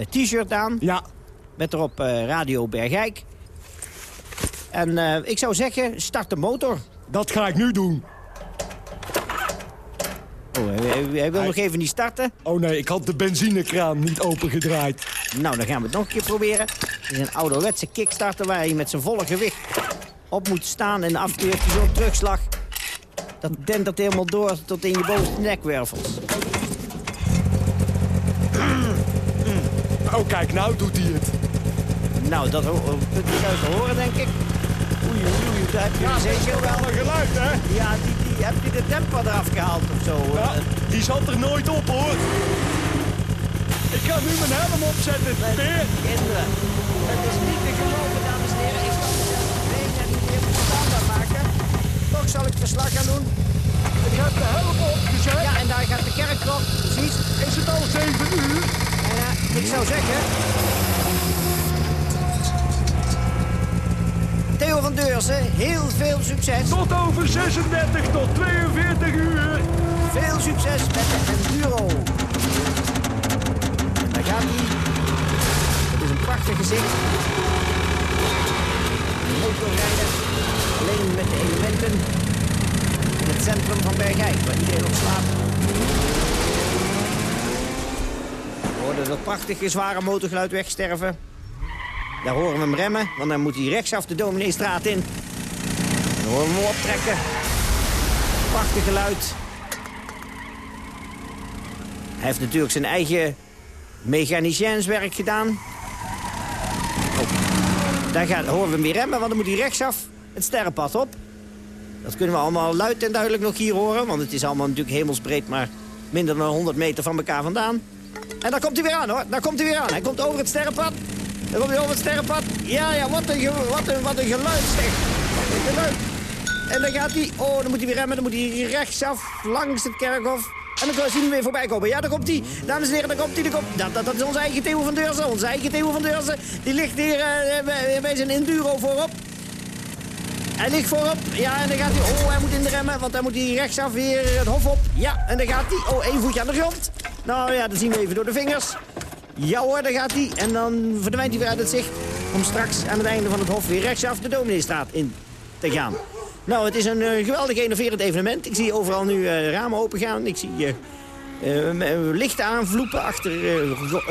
[SPEAKER 17] t-shirt aan.
[SPEAKER 20] Ja.
[SPEAKER 17] Met erop Radio Bergijk. En ik zou zeggen, start de motor.
[SPEAKER 20] Dat ga ik nu doen.
[SPEAKER 17] Oh, hij, hij wil nog even niet starten.
[SPEAKER 20] Oh nee, ik had de benzinekraan niet opengedraaid.
[SPEAKER 17] Nou, dan gaan we het nog een keer proberen. Het is een ouderwetse kickstarter waar hij met zijn volle gewicht op moet staan. En af en toe heeft hij zo'n terugslag. Dat dendert helemaal door tot in je bovenste nekwervels.
[SPEAKER 20] Oh, kijk, nou doet hij het.
[SPEAKER 17] Nou, dat kunt u juist horen, denk ik. Oei, oei, oei, daar heb je
[SPEAKER 20] ja, zeker wel een geluid, hè?
[SPEAKER 17] Ja, die, die, heb je de tempo eraf gehaald of zo?
[SPEAKER 20] Ja, die zat er nooit op, hoor. Ik ga nu mijn helm opzetten, Peer.
[SPEAKER 17] Kinderen, het is niet te geloven, dames en heren. Ik zal het niet even verstaanbaar maken. Toch zal ik verslag gaan doen.
[SPEAKER 20] Ik heb de helm opgezet.
[SPEAKER 17] Ja, en daar gaat de kerkklok, precies.
[SPEAKER 20] Is het al 7 uur?
[SPEAKER 17] Ja, ik zou zeggen... Heel veel succes.
[SPEAKER 20] Tot over 36 tot 42 uur.
[SPEAKER 17] Veel succes met de Enduro. Daar gaat hij. Het is een prachtig gezicht. Motorrijden. Alleen met de elementen. In het centrum van Bergijk, waar iedereen op slaapt. We hoorden dat prachtige zware motorgeluid wegsterven. Daar horen we hem remmen, want dan moet hij rechtsaf de Domineestraat in. Dan horen we hem optrekken. Prachtig geluid. Hij heeft natuurlijk zijn eigen mechaniciënswerk gedaan. Oh. Daar gaat, horen we hem weer remmen, want dan moet hij rechtsaf het sterrenpad op. Dat kunnen we allemaal luid en duidelijk nog hier horen. Want het is allemaal natuurlijk hemelsbreed, maar minder dan 100 meter van elkaar vandaan. En daar komt hij weer aan hoor, daar komt hij weer aan. Hij komt over het sterrenpad. Dan komt hij over het sterrenpad. Ja, ja, wat een, wat een, wat een geluid. En dan gaat hij, oh, dan moet hij weer remmen. Dan moet hij rechtsaf langs het kerkhof. En dan zien we weer voorbij komen. Ja, daar komt hij. Dames en heren, daar komt hij. Komt... Dat, dat, dat, is onze eigen Theo van Deurzen. Onze eigen Theo van Deurzen. Die ligt hier uh, bij zijn enduro voorop. Hij ligt voorop. Ja, en dan gaat hij... Oh, hij moet in de remmen, want dan moet hij rechtsaf weer het hof op. Ja, en dan gaat hij... Oh, één voetje aan de grond. Nou ja, dat zien we even door de vingers. Ja hoor, daar gaat hij. En dan verdwijnt hij weer uit het zicht. Om straks aan het einde van het hof weer rechtsaf de Domineestraat in te gaan. Nou, het is een uh, geweldig innoverend evenement. Ik zie overal nu uh, ramen open gaan. Ik zie uh, lichten aanvloepen achter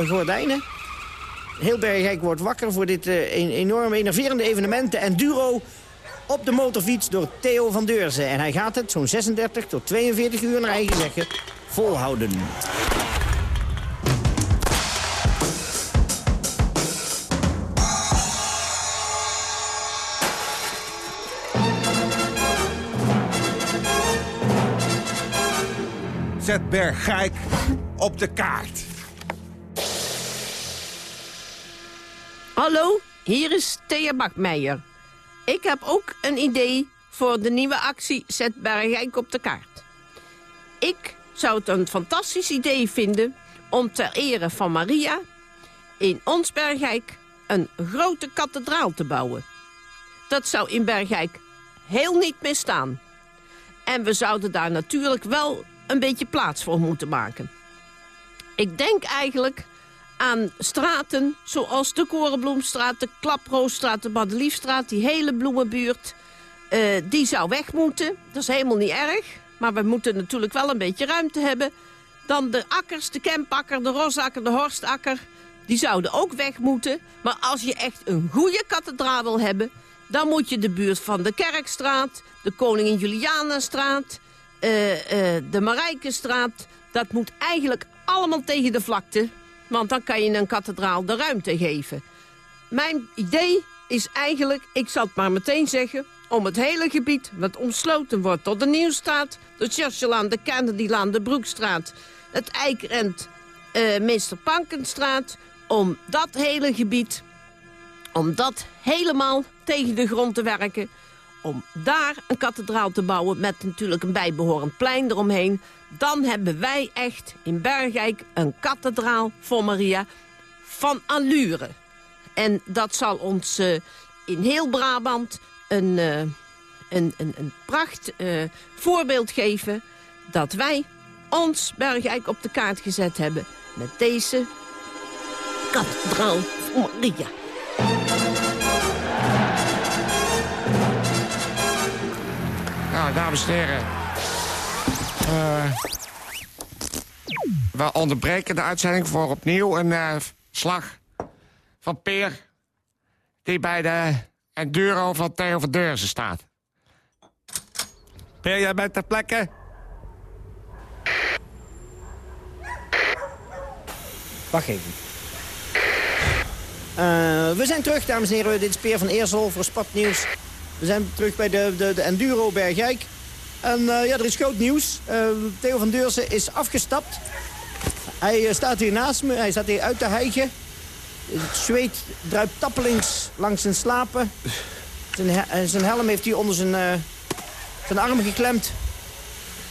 [SPEAKER 17] gordijnen. Heel Bergijk wordt wakker voor dit enorme innoverende evenement. De Enduro op de motorfiets door Theo van Deurzen. En hij gaat het zo'n 36 tot 42 uur naar eigen zeggen volhouden.
[SPEAKER 21] Zet Bergijk op de kaart.
[SPEAKER 22] Hallo, hier is Thea Bakmeijer. Ik heb ook een idee voor de nieuwe actie Zet Bergijk op de kaart. Ik zou het een fantastisch idee vinden om ter ere van Maria... in ons Bergijk een grote kathedraal te bouwen. Dat zou in Bergijk heel niet meer staan. En we zouden daar natuurlijk wel een beetje plaats voor moeten maken. Ik denk eigenlijk aan straten zoals de Korenbloemstraat, de Klaproosstraat, de Badeliefstraat, die hele bloemenbuurt. Uh, die zou weg moeten. Dat is helemaal niet erg. Maar we moeten natuurlijk wel een beetje ruimte hebben. Dan de akkers, de kempakker, de rosakker, de horstakker. Die zouden ook weg moeten. Maar als je echt een goede kathedraal wil hebben... dan moet je de buurt van de Kerkstraat, de Koningin Julianastraat... Uh, uh, de Marijkenstraat... dat moet eigenlijk allemaal tegen de vlakte. Want dan kan je een kathedraal de ruimte geven. Mijn idee is eigenlijk, ik zal het maar meteen zeggen... om het hele gebied wat omsloten wordt tot de Nieuwstraat... de Churchillaan, de Kennedylaan, de Broekstraat... het Eikrent, uh, Meester Pankenstraat... om dat hele gebied, om dat helemaal tegen de grond te werken... om daar een kathedraal te bouwen met natuurlijk een bijbehorend plein eromheen... dan hebben wij echt in Bergijk een kathedraal voor Maria van allure. En dat zal ons uh, in heel Brabant een, uh, een, een, pracht uh, voorbeeld geven... dat wij ons Bergijk op de kaart gezet hebben met deze kathedraal voor Maria.
[SPEAKER 23] Dames en heren. Uh, we onderbreken de uitzending voor opnieuw een uh, slag van Peer... die bij de Enduro van Theo van Deurzen staat. Peer, jij bent ter plekke?
[SPEAKER 17] Wacht even. Uh, we zijn terug, dames en heren. Dit is Peer van Eersel voor Spatnieuws. We zijn terug bij de, de, de Enduro Bergijk. En uh, ja, er is groot nieuws. Uh, Theo van Deurzen is afgestapt. Hij staat hier naast me. Hij staat hier uit te hijgen. Het zweet druipt tappelings langs zijn slapen. Zijn, zijn helm heeft hij onder zijn, arm geklemd.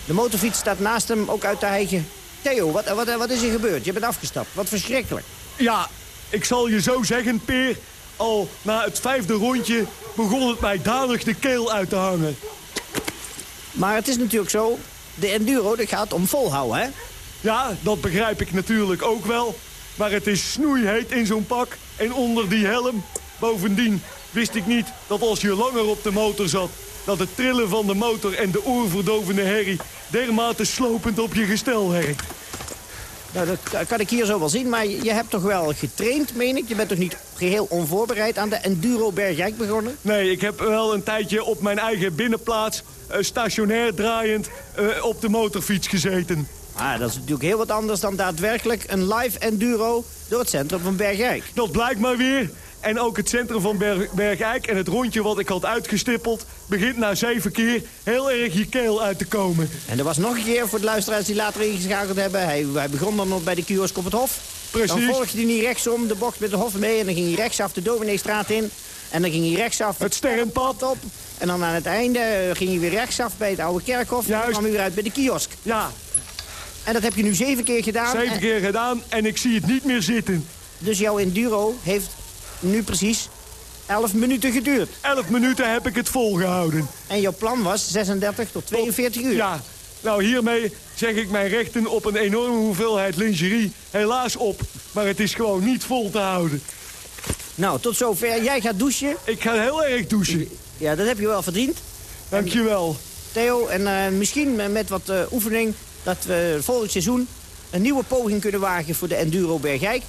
[SPEAKER 17] De motorfiets staat naast hem, ook uit te hijgen. Theo, wat, wat, wat is er gebeurd? Je bent afgestapt. Wat verschrikkelijk.
[SPEAKER 20] Ja, ik zal je zo zeggen, Peer. Al na het vijfde rondje begon het mij danig de keel uit te hangen.
[SPEAKER 17] Maar het is natuurlijk zo, de enduro dat gaat om volhouden, hè?
[SPEAKER 20] Ja, dat begrijp ik natuurlijk ook wel. Maar het is snoeiheet in zo'n pak en onder die helm. Bovendien wist ik niet dat als je langer op de motor zat... dat het trillen van de motor en de oorverdovende herrie... dermate slopend op je gestel werkt.
[SPEAKER 17] Nou, dat kan ik hier zo wel zien, maar je hebt toch wel getraind, meen ik? Je bent toch niet geheel onvoorbereid aan de Enduro Bergijk begonnen?
[SPEAKER 20] Nee, ik heb wel een tijdje op mijn eigen binnenplaats... Uh, stationair draaiend uh, op de motorfiets gezeten.
[SPEAKER 17] Ah, dat is natuurlijk heel wat anders dan daadwerkelijk een live enduro door het centrum van Bergijk.
[SPEAKER 20] Dat blijkt maar weer. En ook het centrum van Berg, Bergijk en het rondje wat ik had uitgestippeld... begint na zeven keer heel erg je keel uit te komen.
[SPEAKER 17] En er was nog een keer voor de luisteraars die later ingeschakeld hebben. Hij, hij begon dan nog bij de kiosk op het Hof.
[SPEAKER 20] Precies.
[SPEAKER 17] Dan volgde hij niet rechtsom de bocht met de Hof mee... en dan ging hij rechtsaf de Domineestraat in. En dan ging hij rechtsaf
[SPEAKER 20] het sterrenpad
[SPEAKER 17] op. En dan aan het einde ging hij weer rechtsaf bij het oude kerkhof. Juist. En dan kwam hij weer uit bij de kiosk.
[SPEAKER 20] Ja.
[SPEAKER 17] En dat heb je nu zeven keer gedaan.
[SPEAKER 20] Zeven keer gedaan en ik zie het niet meer zitten.
[SPEAKER 17] Dus jouw enduro heeft nu precies 11 minuten geduurd.
[SPEAKER 20] 11 minuten heb ik het volgehouden.
[SPEAKER 17] En jouw plan was 36 tot 42 uur.
[SPEAKER 20] Ja, nou hiermee zeg ik mijn rechten op een enorme hoeveelheid lingerie helaas op. Maar het is gewoon niet vol te houden.
[SPEAKER 17] Nou, tot zover. Jij gaat douchen.
[SPEAKER 20] Ik ga heel erg douchen.
[SPEAKER 17] Ja, dat heb je wel verdiend.
[SPEAKER 20] Dankjewel.
[SPEAKER 17] Theo, en uh, misschien met wat uh, oefening... dat we volgend seizoen een nieuwe poging kunnen wagen voor de Enduro Bergijk.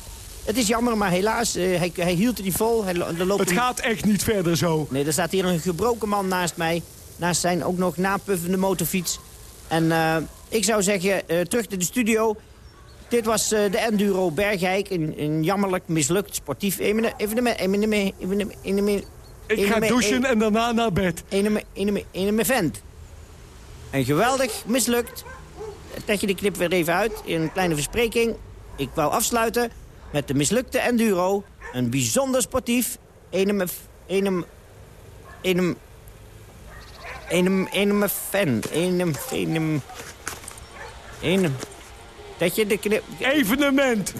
[SPEAKER 17] Het is jammer, maar helaas, uh, hij, hij, hield het niet vol. Hij,
[SPEAKER 20] loopt het gaat echt niet verder zo.
[SPEAKER 17] Nee, er staat hier een gebroken man naast mij. Naast zijn ook nog napuffende motorfiets. En ik zou zeggen, terug naar de studio. Dit was de Enduro Bergijk. Een, een jammerlijk mislukt sportief evenement. evenement, evenement, evenement, evenement
[SPEAKER 20] ik ga douchen en daarna naar bed.
[SPEAKER 17] In een event. En geweldig mislukt. Trek je de knip weer even uit in een kleine verspreking. Ik wou afsluiten met de mislukte enduro. Een bijzonder sportief. Enem... Enem... Enem... Enem... Enem... Fan. Enem... Enem... Dat je de knip...
[SPEAKER 20] Evenement!